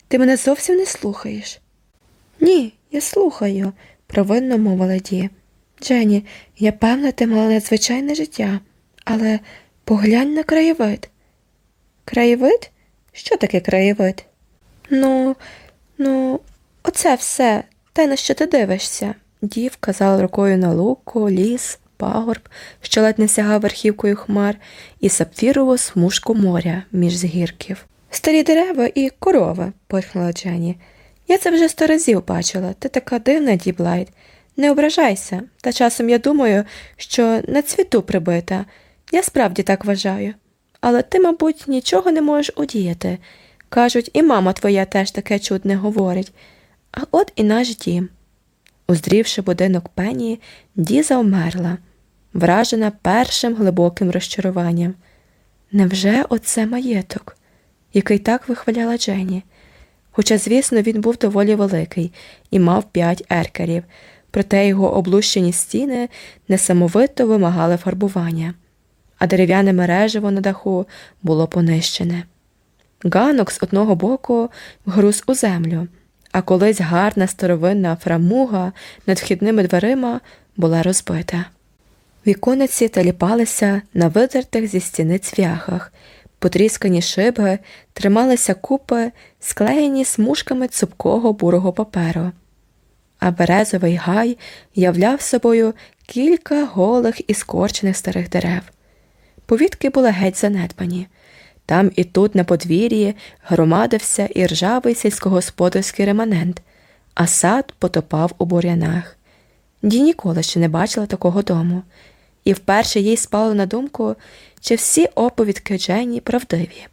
Ти мене зовсім не слухаєш. Ні, я слухаю, провинно мовила Ді. Дженні, я певна, ти мала надзвичайне життя, але поглянь на краєвид. Краєвид? Що таке краєвид? Ну, ну, оце все, те, на що ти дивишся. Ді вказала рукою на луку, ліс, пагорб, що ледь не сягав верхівкою хмар, і сапфірову смужку моря між згірків. Старі дерева і корови, порхнула Дженні. Я це вже сто разів бачила. Ти така дивна, Ді Блайт. Не ображайся, та часом я думаю, що на цвіту прибита. Я справді так вважаю. Але ти, мабуть, нічого не можеш удіяти. Кажуть, і мама твоя теж таке чудне говорить. А от і наш дім. Уздрівши будинок Пенні, Ді завмерла, вражена першим глибоким розчаруванням. Невже оце маєток, який так вихваляла Джені? Хоча, звісно, він був доволі великий і мав п'ять еркерів, проте його облущені стіни несамовито вимагали фарбування, а дерев'яне мережево на даху було понищене. Ганок з одного боку груз у землю а колись гарна старовинна фрамуга над вхідними дверима була розбита. Вікониці таліпалися на видертих зі стіни цвяхах, потріскані шиби трималися купи, склеєні смужками цупкого бурого паперу, а березовий гай являв собою кілька голих і скорчених старих дерев. Повітки були геть занедбані. Там і тут на подвір'ї громадився і ржавий сільськогосподарський реманент, а сад потопав у бур'янах. Ді ніколи ще не бачила такого дому, і вперше їй спало на думку, чи всі оповідки Дженні правдиві.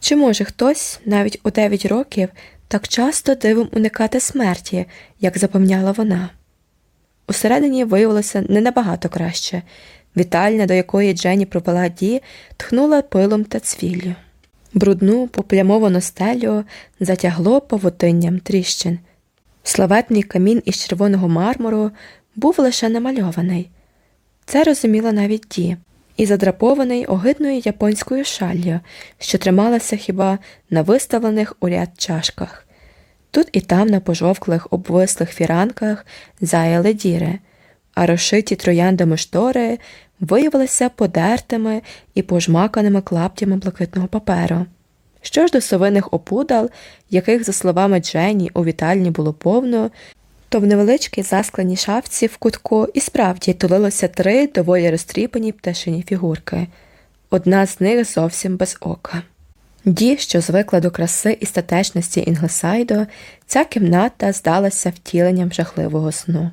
Чи може хтось навіть у дев'ять років так часто дивом уникати смерті, як запевняла вона? Усередині виявилося не набагато краще. Вітальня, до якої Дженні провела ді, тхнула пилом та цвіллю. Брудну, поплямовану стелю затягло павутинням тріщин. Славетний камін із червоного мармуру був лише намальований. Це розуміла навіть ді, і задрапований огидною японською шаллю, що трималася хіба на виставлених у ряд чашках. Тут і там на пожовклих обвислих фіранках заяли діри, а розшиті трояндами штори виявилися подертими і пожмаканими клаптями блакитного паперу. Що ж до совиних опудал, яких, за словами Дженні, у вітальні було повно, то в невеличкій заскленій шафці в кутку і справді тулилося три доволі розтріпані пташині фігурки, одна з них зовсім без ока. Ді, що звикла до краси і статечності Інглесайду, ця кімната здалася втіленням жахливого сну.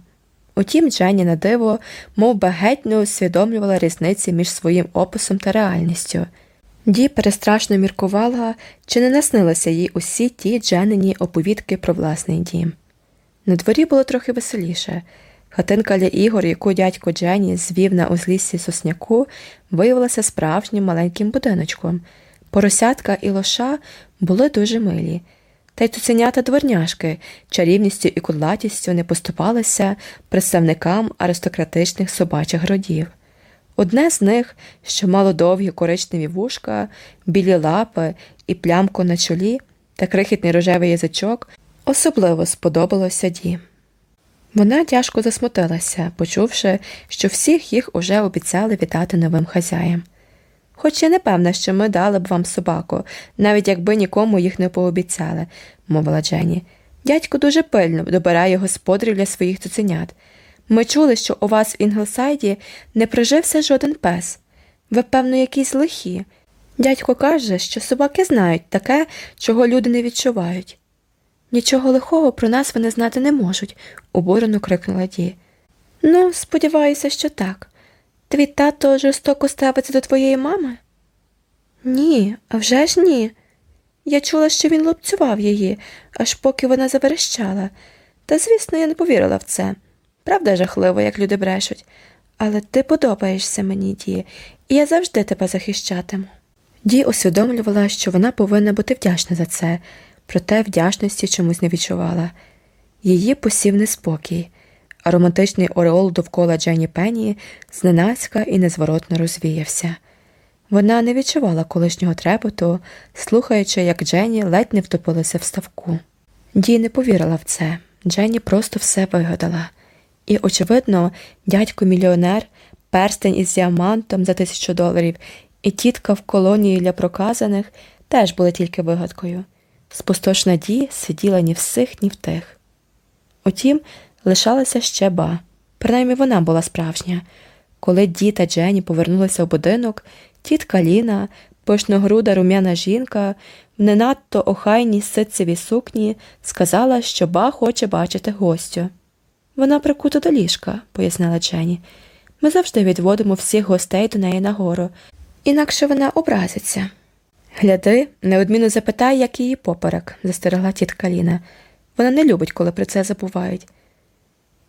Утім, Дженні на диво, мов би геть не усвідомлювала різниці між своїм описом та реальністю. Ді перестрашно міркувала, чи не наснилися їй усі ті Дженині оповідки про власний дім. На дворі було трохи веселіше. Хатинка для ігор, яку дядько Дженні звів на узліссі сосняку, виявилася справжнім маленьким будиночком. Поросятка і лоша були дуже милі, та й цуценята дворняшки чарівністю і кудлатістю не поступалися представникам аристократичних собачих родів. Одне з них, що мало довгі коричневі вушка, білі лапи і плямку на чолі та крихітний рожевий язичок, особливо сподобалося Ді. Вона тяжко засмутилася, почувши, що всіх їх уже обіцяли віддати новим хазяям. Хоч я не певна, що ми дали б вам собаку, навіть якби нікому їх не пообіцяли, мовила Дженні. Дядько дуже пильно добирає господарів для своїх цуценят. Ми чули, що у вас в Інглсайді не прижився жоден пес. Ви, певно, якісь лихі. Дядько каже, що собаки знають таке, чого люди не відчувають. Нічого лихого про нас вони знати не можуть, обурено крикнула Ді. Ну, сподіваюся, що так. Твій тато жорстоко ставиться до твоєї мами? Ні, а вже ж ні. Я чула, що він лупцював її, аж поки вона заверещала. Та, звісно, я не повірила в це. Правда, жахливо, як люди брешуть. Але ти подобаєшся мені, Ді, і я завжди тебе захищатиму. Ді усвідомлювала, що вона повинна бути вдячна за це, проте вдячності чомусь не відчувала. Її посів неспокій, а романтичний ореол довкола Дженні Пенні зненацька і незворотно розвіявся. Вона не відчувала колишнього трепету, слухаючи, як Дженні ледь не втопилася в ставку. Ді не повірила в це. Дженні просто все вигадала. І, очевидно, дядько мільйонер, перстень із діамантом за тисячу доларів і тітка в колонії для проказаних теж були тільки вигадкою. Спустошна Ді сиділа ні в сих, ні в тих. Утім, лишалася ще ба. Принаймні вона була справжня. Коли Ді та Дженні повернулися в будинок, тітка Ліна, пишногруда рум'яна жінка, в не надто охайній ситцевій сукні, сказала, що ба хоче бачити гостю. Вона прикута до ліжка, пояснила Дженні. Ми завжди відводимо всіх гостей до неї нагору, інакше вона образиться. Гляди, неодмінно запитай, як її поперек, застерегла тітка Ліна. Вона не любить, коли про це забувають.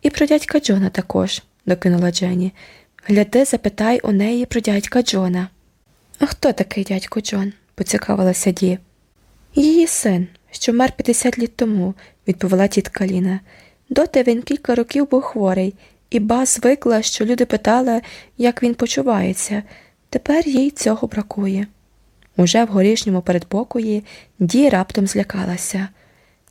І про дядька Джона також, докинула Дженні. Гляди, запитай у неї про дядька Джона. А хто такий дядько Джон? поцікавилася Ді. Її син, що вмер 50 літ тому, відповіла тітка Ліна. Доти він кілька років був хворий, і ба звикла, що люди питали, як він почувається. Тепер їй цього бракує. Уже в горішньому передпокої Ді раптом злякалася.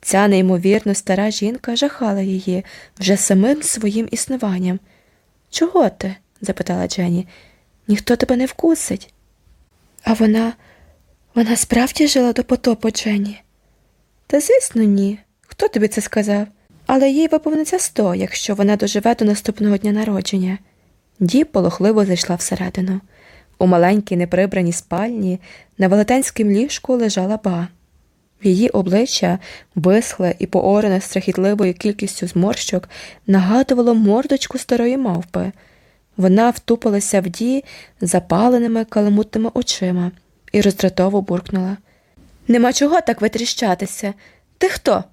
Ця неймовірно стара жінка жахала її вже самим своїм існуванням. Чого ти? запитала Дженні. Ніхто тебе не вкусить. А вона, вона справді жила до потопу Дженні? Та, звісно, ні. Хто тобі це сказав? Але їй виповниться сто, якщо вона доживе до наступного дня народження. Ді полохливо зайшла всередину. У маленькій неприбраній спальні на велетенському ліжку лежала ба. Її обличчя, висхле і поорене страхітливою кількістю зморщок, нагадувало мордочку старої мавпи. Вона втупилася в ді запаленими каламутними очима і роздратово буркнула. Нема чого так витріщатися. Ти хто?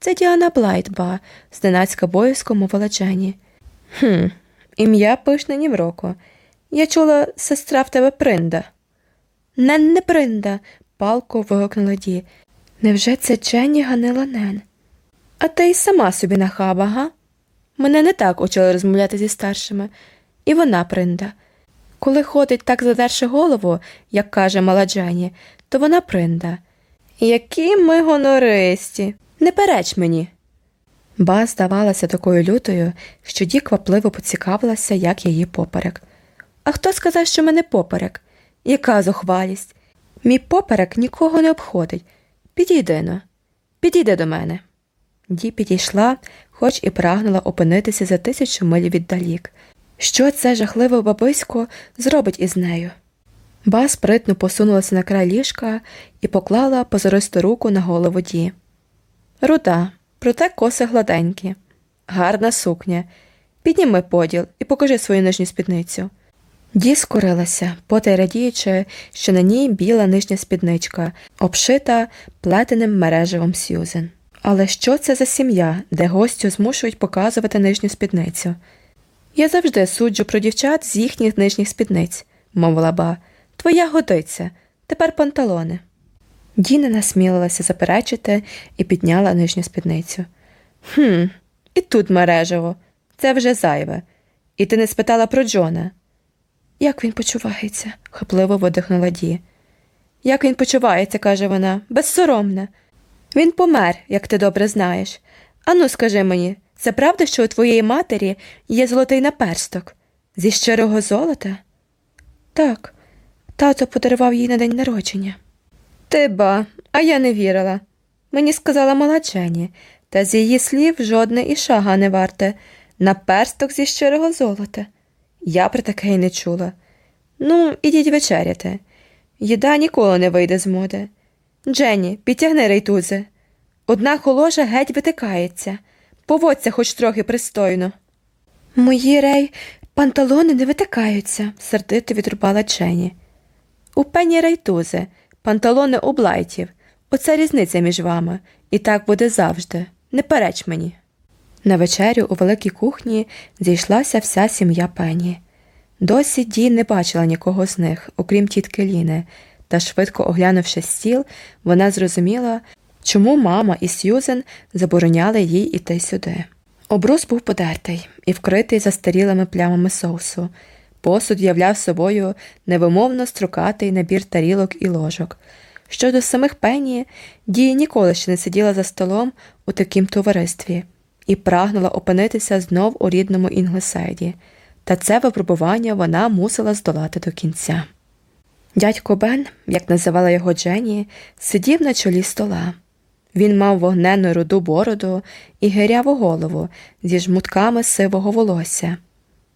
Це Діана Блайтба, зненацька боязко мовила Дженні. «Хм, ім'я пишне ні в року. Я чула, сестра в тебе принда. Нен не принда, палко вигукнула Ді. Невже це Дженні ганила Нен? А ти й сама собі нахаба, га? Мене не так учили розмовляти зі старшими, і вона принда. Коли ходить так задерши голову, як каже мала Дженні, то вона принда. Які ми гонористі. Не переч мені. Ба здавалася такою лютою, що Ді квапливо поцікавилася, як її поперек. А хто сказав, що мене поперек? Яка зухвалість? Мій поперек нікого не обходить. Підійди но, підійди до мене. Ді підійшла, хоч і прагнула опинитися за тисячу миль віддалік. Що це жахливе бабисько зробить із нею? Ба спритно посунулася на край ліжка і поклала позористу руку на голову Ді. Руда, проте коси гладенькі, гарна сукня. Підніми поділ і покажи свою нижню спідницю. Ді скорилася, потай радіючи, що на ній біла нижня спідничка, обшита плетеним мережевом Сьюзен. Але що це за сім'я, де гостю змушують показувати нижню спідницю? Я завжди суджу про дівчат з їхніх нижніх спідниць, мовила ба. Твоя годиться, тепер панталони. Діна насмілилася заперечити і підняла нижню спідницю. Хм, і тут мережево. Це вже зайве. І ти не спитала про Джона. Як він почувається? хапливо видихнула Ді. Як він почувається, каже вона, безсоромна. Він помер, як ти добре знаєш. Ану, скажи мені, це правда, що у твоєї матері є золотий наперсток? Зі щирого золота? Так, тато подарував їй на день народження. Ти ба, а я не вірила. Мені сказала мала Джені, та з її слів жодне і шага не варте. Наперсток зі щирого золота. Я про таке й не чула. Ну, ідіть вечеряти. Їда ніколи не вийде з моди. Дженні, підтягни рейтузи. Одна холожа геть витикається. Поводься хоч трохи пристойно. Мої рей, панталони не витикаються, сердито відрубала Дженні. У пені рейтузи, панталони у блайтів. Оце різниця між вами, і так буде завжди. Не переч мені. На вечерю у великій кухні зійшлася вся сім'я пені. Досі Ді не бачила нікого з них, окрім тітки Ліни, та, швидко оглянувши стіл, вона зрозуміла, чому мама і Сьюзен забороняли їй іти сюди. Обрус був подертий і вкритий застарілими плямами соусу. Посуд являв собою невимовно строкатий набір тарілок і ложок. Щодо самих Пенні, Ді ніколи ще не сиділа за столом у такім товаристві і прагнула опинитися знов у рідному Інглесайді, та це випробування вона мусила здолати до кінця. Дядько Бен, як називала його Дженні, сидів на чолі стола. Він мав вогненну руду бороду і гиряву голову зі жмутками сивого волосся.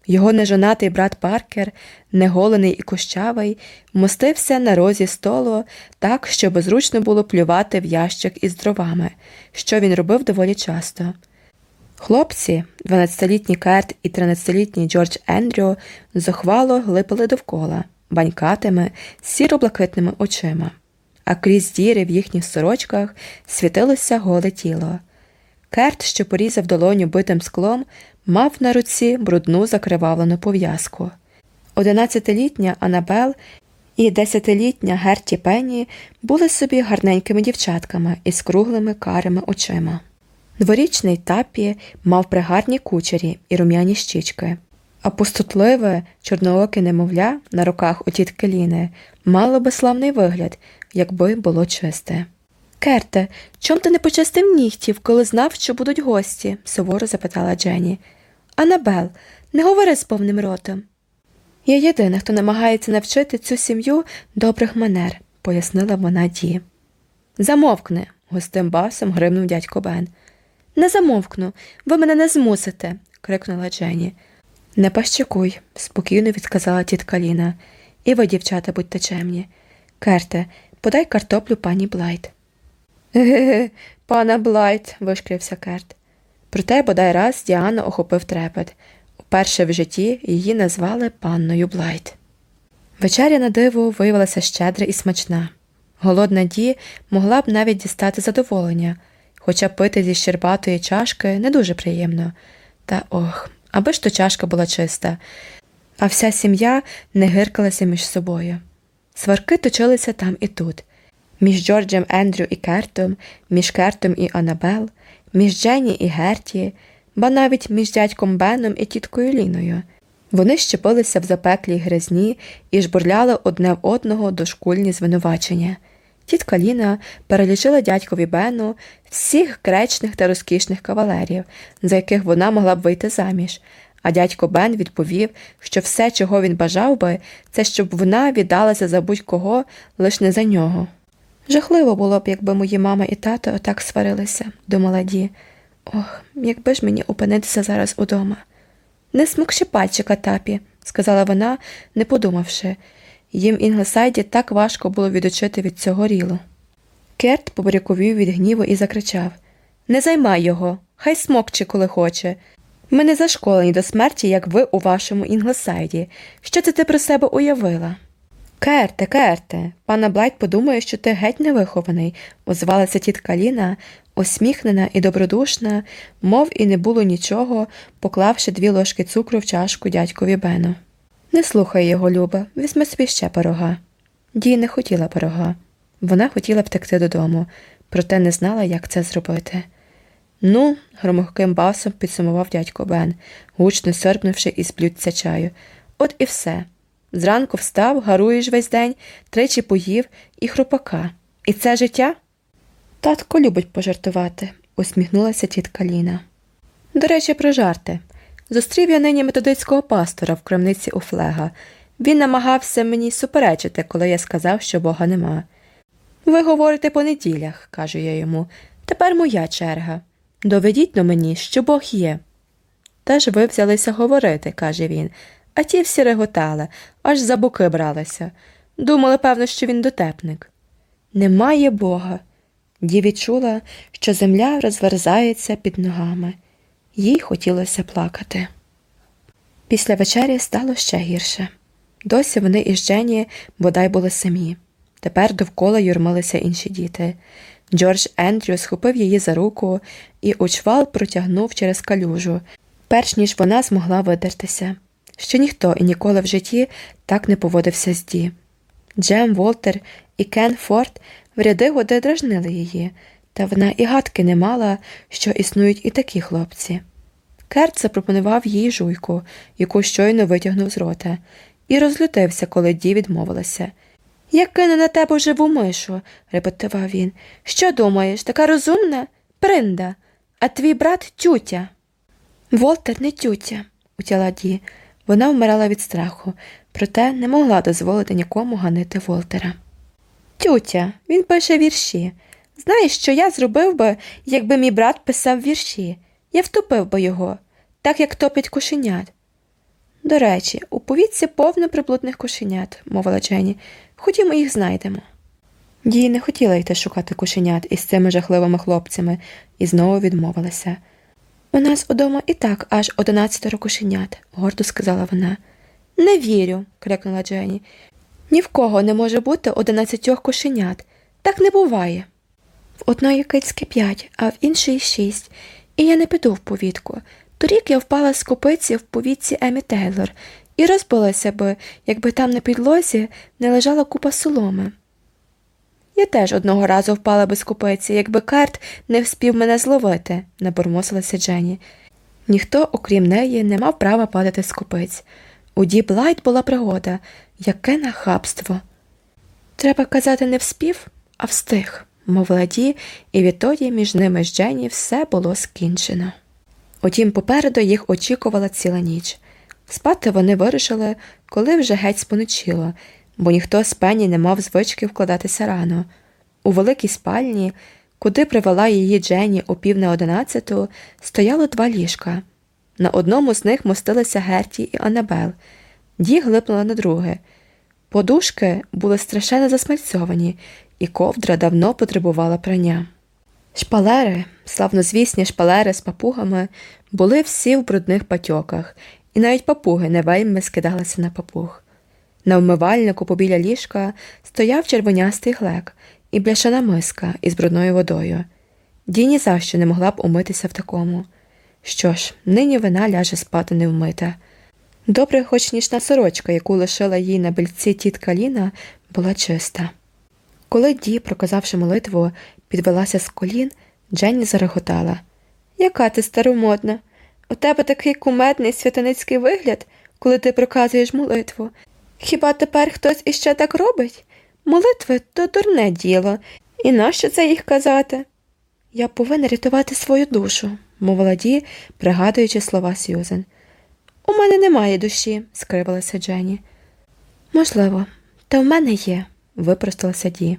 Його нежонатий брат Паркер, неголений і кущавий, мостився на розі столу так, щоб зручно було плювати в ящик із дровами, що він робив доволі часто. Хлопці, 12-літній Керт і 13-літній Джордж Ендрю, зухвало глипали довкола, банькатими, сіро-блакитними очима, а крізь діри в їхніх сорочках світилося голе тіло. Керт, що порізав долоню битим склом, мав на руці брудну закривавлену пов'язку. Одинадцятилітня Анабел і десятилітня Герті Пенні були собі гарненькими дівчатками із круглими карими очима. Дворічний тапі мав пригарні кучері і рум'яні щічки, а пустотливе чорнооке немовля на руках у тітки Ліни мало би славний вигляд, якби було чисте. Керте, чом ти не почистив нігтів, коли знав, що будуть гості? суворо запитала Дженні. Анабел, не говори з повним ротом. Я єдина, хто намагається навчити цю сім'ю добрих манер, пояснила вона Ді. Замовкни, густим басом гримнув дядько Бен. Не замовкну, ви мене не змусите, крикнула Дженні. Не пащакуй, спокійно відказала тітка Ліна. І ви, дівчата, будьте чемні. Керте, подай картоплю панні Блайт. Ге, панна Блайт, вишкірився Керт. Проте бодай раз Діана охопив трепет. Уперше в житті її назвали панною Блайт. Вечеря на диво виявилася щедра і смачна. Голодна Ді могла б навіть дістати задоволення, хоча пити зі щербатої чашки не дуже приємно. Та ох, аби ж то чашка була чиста, а вся сім'я не гиркалася між собою. Сварки точилися там і тут між Джорджем Ендрю і Кертом, між Кертом і Анабел, між Дженні і Герті, ба навіть між дядьком Беном і тіткою Ліною. Вони щепилися в запеклій грязні і жбурляли одне в одного дошкульні звинувачення. Тітка Ліна перелічила дядькові Бену всіх гречних та розкішних кавалерів, за яких вона могла б вийти заміж, а дядько Бен відповів, що все, чого він бажав би, це щоб вона віддалася за будь-кого, лиш не за нього. Жахливо було б, якби мої мама і тато отак сварилися, думала Ді. Ох, якби ж мені опинитися зараз удома. Не смокши пальчика, Тапі, сказала вона, не подумавши. Їм в Інглесайді так важко було відучити від цього Ріллу. Керт побуряковів від гніву і закричав Не займай його, хай смокче, коли хоче. Ми не зашколені до смерті, як ви у вашому Інглесайді. Що це ти про себе уявила? Керте, Керте, панна Блайт подумає, що ти геть невихований, озвалася тітка Ліна, осміхнена і добродушна, мов і не було нічого, поклавши дві ложки цукру в чашку дядькові Бену. Не слухай його, Люба, візьми собі ще пирога. Ді не хотіла пирога. Вона хотіла втекти додому, проте не знала, як це зробити. Ну, громовким басом підсумував дядько Бен, гучно сьорбнувши із блюдця чаю. От і все. Зранку встав, гаруєш весь день, тричі поїв і хрупака. І це життя? Татко любить пожартувати, усміхнулася тітка Ліна. До речі, про жарти. Зустрів я нині методицького пастора в крамниці у флега. Він намагався мені суперечити, коли я сказав, що Бога нема. Ви говорите по неділях, кажу я йому. Тепер моя черга. Доведіть но мені, що Бог є. Та ж ви взялися говорити, каже він, а ті всі реготали, аж за боки бралися. Думали, певно, що він дотепник. Немає Бога. Ді відчула, що земля розверзається під ногами. Їй хотілося плакати. Після вечері стало ще гірше. Досі вони із Джені бодай були самі. Тепер довкола юрмилися інші діти. Джордж Ендрю схопив її за руку і учвал протягнув через калюжу, перш ніж вона змогла видертися. Ще ніхто і ніколи в житті так не поводився з Ді. Джем, Волтер і Кен Форд в ряди годи дражнили її, та вона і гадки не мала, що існують і такі хлопці. Керт запропонував їй жуйку, яку щойно витягнув з рота, і розлютився, коли Ді відмовилася. Я кину на тебе живу мишу, репетував він. Що думаєш, така розумна? Принда, а твій брат тютя. Волтер не тютя, утяла Ді. Вона вмирала від страху, проте не могла дозволити нікому ганити Волтера. Тютя, він пише вірші. Знаєш, що я зробив би, якби мій брат писав вірші? Я втопив би його, так як топить кошенят. До речі, у повітці повно приблудних кошенят, мовила Джені. Ходімо їх знайдемо. Дії не хотіла йти шукати кошенят із цими жахливими хлопцями і знову відмовилася. У нас удома і так аж одинадцятеро кошенят, гордо сказала вона. Не вірю, крикнула Джені. Ні в кого не може бути одинадцятьох кошенят. Так не буває. В одної кицьки п'ять, а в іншої шість, і я не піду в повітку. Торік я впала з копиці в повітці Емі Тейлор і розбилася би, якби там на підлозі не лежала купа соломи. Я теж одного разу впала без купиці, якби карт не вспів мене зловити, набормосилася Джені. Ніхто, окрім неї, не мав права падати з купиць. У Ді Блайт була пригода, яке нахабство. Треба казати, не вспів, а встиг, мовила Ді, і відтоді між ними з Джені все було скінчено. Утім, попереду їх очікувала ціла ніч. Спати вони вирішили, коли вже геть споночило, бо ніхто з пені не мав звички вкладатися рано. У великій спальні, куди привела її Дженні о пів на одинадцяту, стояло два ліжка. На одному з них мостилися Герті і Анабел, Ді глипнула на друге. Подушки були страшенно засмальцьовані, і ковдра давно потребувала прання. Шпалери, славнозвісні шпалери з папугами, були всі в брудних патьоках, і навіть папуги не вельми скидалися на папуг. На вмивальнику побіля ліжка стояв червонястий глек і бляшана миска із брудною водою. Діні завщо не могла б умитися в такому. Що ж, нині вона ляже спати невмита. Добре, хоч нічна сорочка, яку лишила їй на бельці тітка Ліна, була чиста. Коли Ді, проказавши молитву, підвелася з колін, Дженні зареготала. Яка ти старомодна? У тебе такий кумедний святаницький вигляд, коли ти проказуєш молитву. Хіба тепер хтось іще так робить? Молитви то дурне діло, і нащо це їх казати? Я повинна рятувати свою душу, мовила Ді, пригадуючи слова Сьюзен. У мене немає душі, скривилася Дженні. Можливо, та в мене є, випросталася Ді.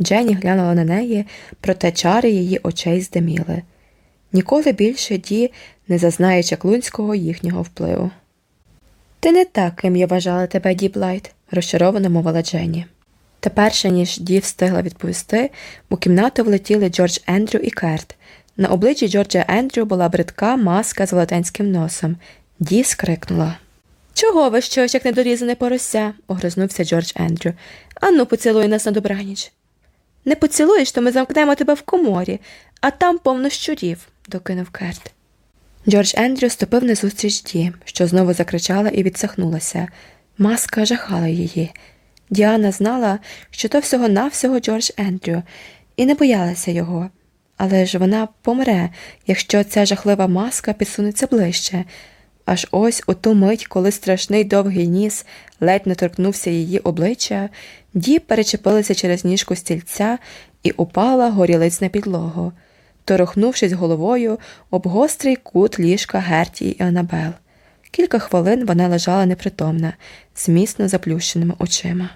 Дженні глянула на неї, проте чари її очей здиміли. Ніколи більше Ді не зазнає чаклунського їхнього впливу. Ти не так, ким я вважала тебе, Ді Блайт, розчаровано мовила Дженні. Та перше, ніж Ді встигла відповісти, у кімнату влетіли Джордж Ендрю і Керт. На обличчі Джорджа Ендрю була бридка маска з велетенським носом. Ді скрикнула. Чого вищиш, як недорізане порося? огризнувся Джордж Ендрю. Ану, поцілуй нас на добраніч. Не поцілуєш, то ми замкнемо тебе в коморі, а там повно щурів, докинув Керт. Джордж Ендрю ступив назустріч Ді, що знову закричала і відсахнулася. Маска жахала її. Діана знала, що то всього навсього Джордж Ендрю, і не боялася його. Але ж вона помре, якщо ця жахлива маска підсунеться ближче. Аж ось у ту мить, коли страшний довгий ніс ледь не торкнувся її обличчя, Ді перечепилася через ніжку стільця і упала горілиць на підлогу, торохнувшись головою об гострий кут ліжка Герті і Анабел. Кілька хвилин вона лежала непритомна, з міцно заплющеними очима.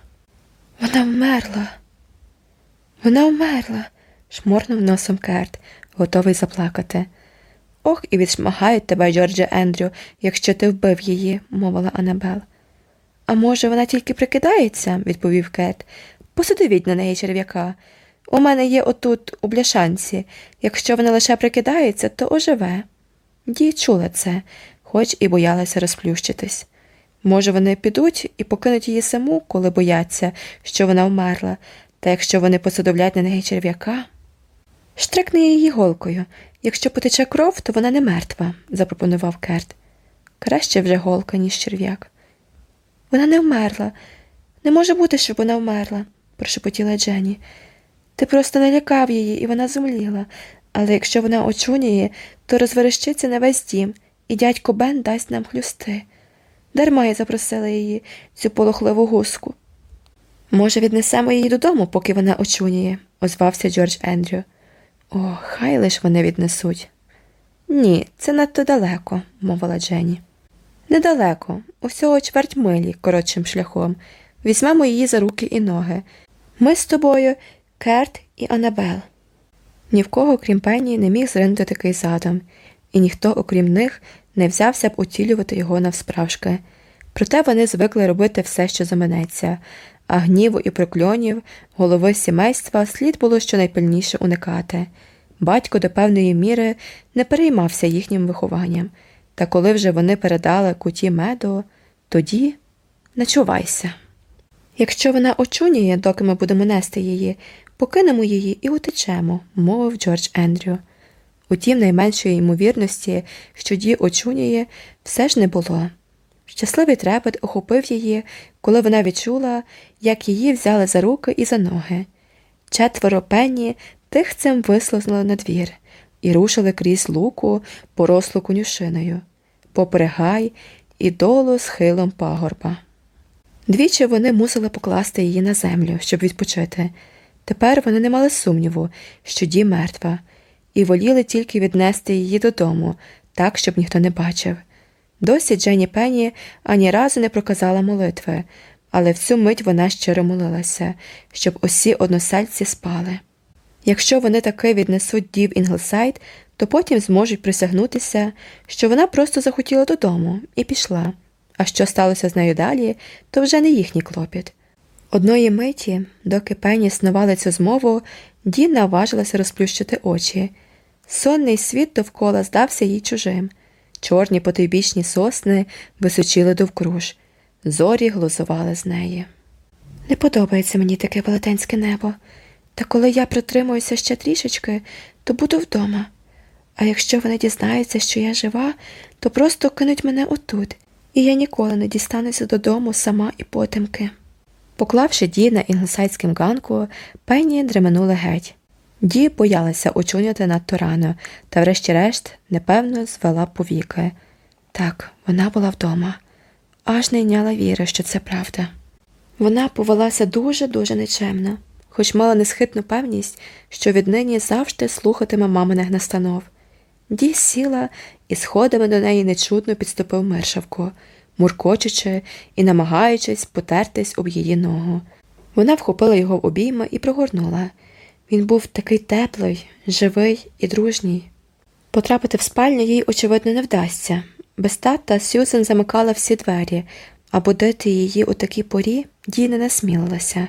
Вона вмерла. Вона вмерла, шморнув носом Керт, готовий заплакати. Ох, і відшмагають тебе, Джордже Ендрю, якщо ти вбив її, мовила Анабел. А може, вона тільки прикидається, відповів Кет. Посадовіть на неї черв'яка. У мене є отут, у бляшанці. Якщо вона лише прикидається, то оживе. Ді чула це, хоч і боялася розплющитись. Може, вони підуть і покинуть її саму, коли бояться, що вона вмерла, та якщо вони посадовлять на неї черв'яка. Штрикни її голкою. Якщо потече кров, то вона не мертва, запропонував Керт. Краще вже голка, ніж черв'як. Вона не вмерла. Не може бути, щоб вона вмерла, прошепотіла Дженні. Ти просто налякав її, і вона зумліла. Але якщо вона очуняє, то розверещиться на весь дім, і дядько Бен дасть нам хлюсти. Дарма я запросила її, цю полохливу гуску. Може, віднесемо її додому, поки вона очуняє, озвався Джордж Ендрю. О, хай лиш вони віднесуть. Ні, це надто далеко, мовила Дженні. Недалеко, усього чверть милі коротшим шляхом. Візьмемо її за руки і ноги. Ми з тобою, Керт і Анабел. Ні в кого, крім Пенні, не міг зринути такий задум, і ніхто, окрім них, не взявся б утілювати його навсправжки. Проте вони звикли робити все, що заманеться, а гніву і прокльонів голови сімейства слід було щонайпильніше уникати. Батько до певної міри не переймався їхнім вихованням, та коли вже вони передали куті меду, тоді начувайся. Якщо вона очуняє, доки ми будемо нести її, покинемо її і утечемо, мовив Джордж Ендрю. Утім, найменшої ймовірності, що Ді очуняє, все ж не було. Щасливий трепет охопив її, коли вона відчула, як її взяли за руки і за ноги. Четверо пенні тихцем вислизнули на двір і рушили крізь луку, порослу конюшиною, попри гай і долу схилом пагорба. Двічі вони мусили покласти її на землю, щоб відпочити. Тепер вони не мали сумніву, що Ді мертва, і воліли тільки віднести її додому, так, щоб ніхто не бачив. Досі Дженні Пенні ані разу не проказала молитви, але в цю мить вона щиро молилася, щоб усі односельці спали. Якщо вони таки віднесуть Ді в Інглсайд, то потім зможуть присягнутися, що вона просто захотіла додому і пішла, а що сталося з нею далі, то вже не їхній клопіт. Одної миті, доки Пенні снували цю змову, Ді наважилася розплющити очі. Сонний світ довкола здався їй чужим. Чорні потойбічні сосни височили довкруж, зорі глузували з неї. Не подобається мені таке велетенське небо, та коли я протримуюся ще трішечки, то буду вдома. А якщо вони дізнаються, що я жива, то просто кинуть мене отут, і я ніколи не дістануся додому сама і потемки. Поклавши Ді на інглсайдським ганку, Пенні дременули геть. Ді боялася очуняти надто рано, та, врешті-решт, непевно, звела повіки. Так, вона була вдома, аж не йняла віри, що це правда. Вона повелася дуже-дуже нечемно, хоч мала несхитну певність, що віднині завжди слухатиме маминих настанов. Ді сіла і сходами до неї нечутно підступив мершавку, муркочучи і намагаючись потертись об її ногу. Вона вхопила його в обійма і прогорнула. Він був такий теплий, живий і дружній. Потрапити в спальню їй, очевидно, не вдасться. Без тата Сюзен замикала всі двері, а будити її у такій порі дій не насмілилася,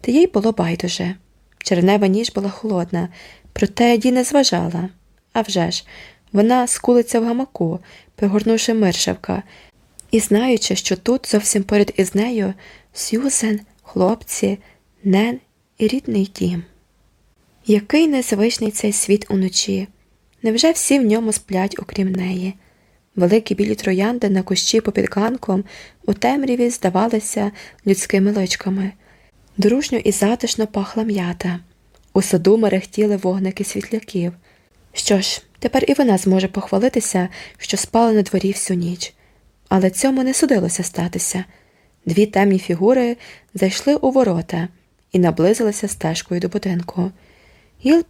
та їй було байдуже. Чернева ніж була холодна, проте Ді не зважала. А вже ж, вона скулиться в гамаку, пригорнувши миршавка, і знаючи, що тут зовсім поряд із нею Сюзен, хлопці, Нен і рідний дім. Який незвичний цей світ уночі. Невже всі в ньому сплять, окрім неї? Великі білі троянди на кущі попід ганком у темряві здавалися людськими личками, Дружньо і затишно пахла м'ята. У саду мерехтіли вогники світляків. Що ж, тепер і вона зможе похвалитися, що спала на дворі всю ніч. Але цьому не судилося статися. Дві темні фігури зайшли у ворота і наблизилися стежкою до будинку. Гілберт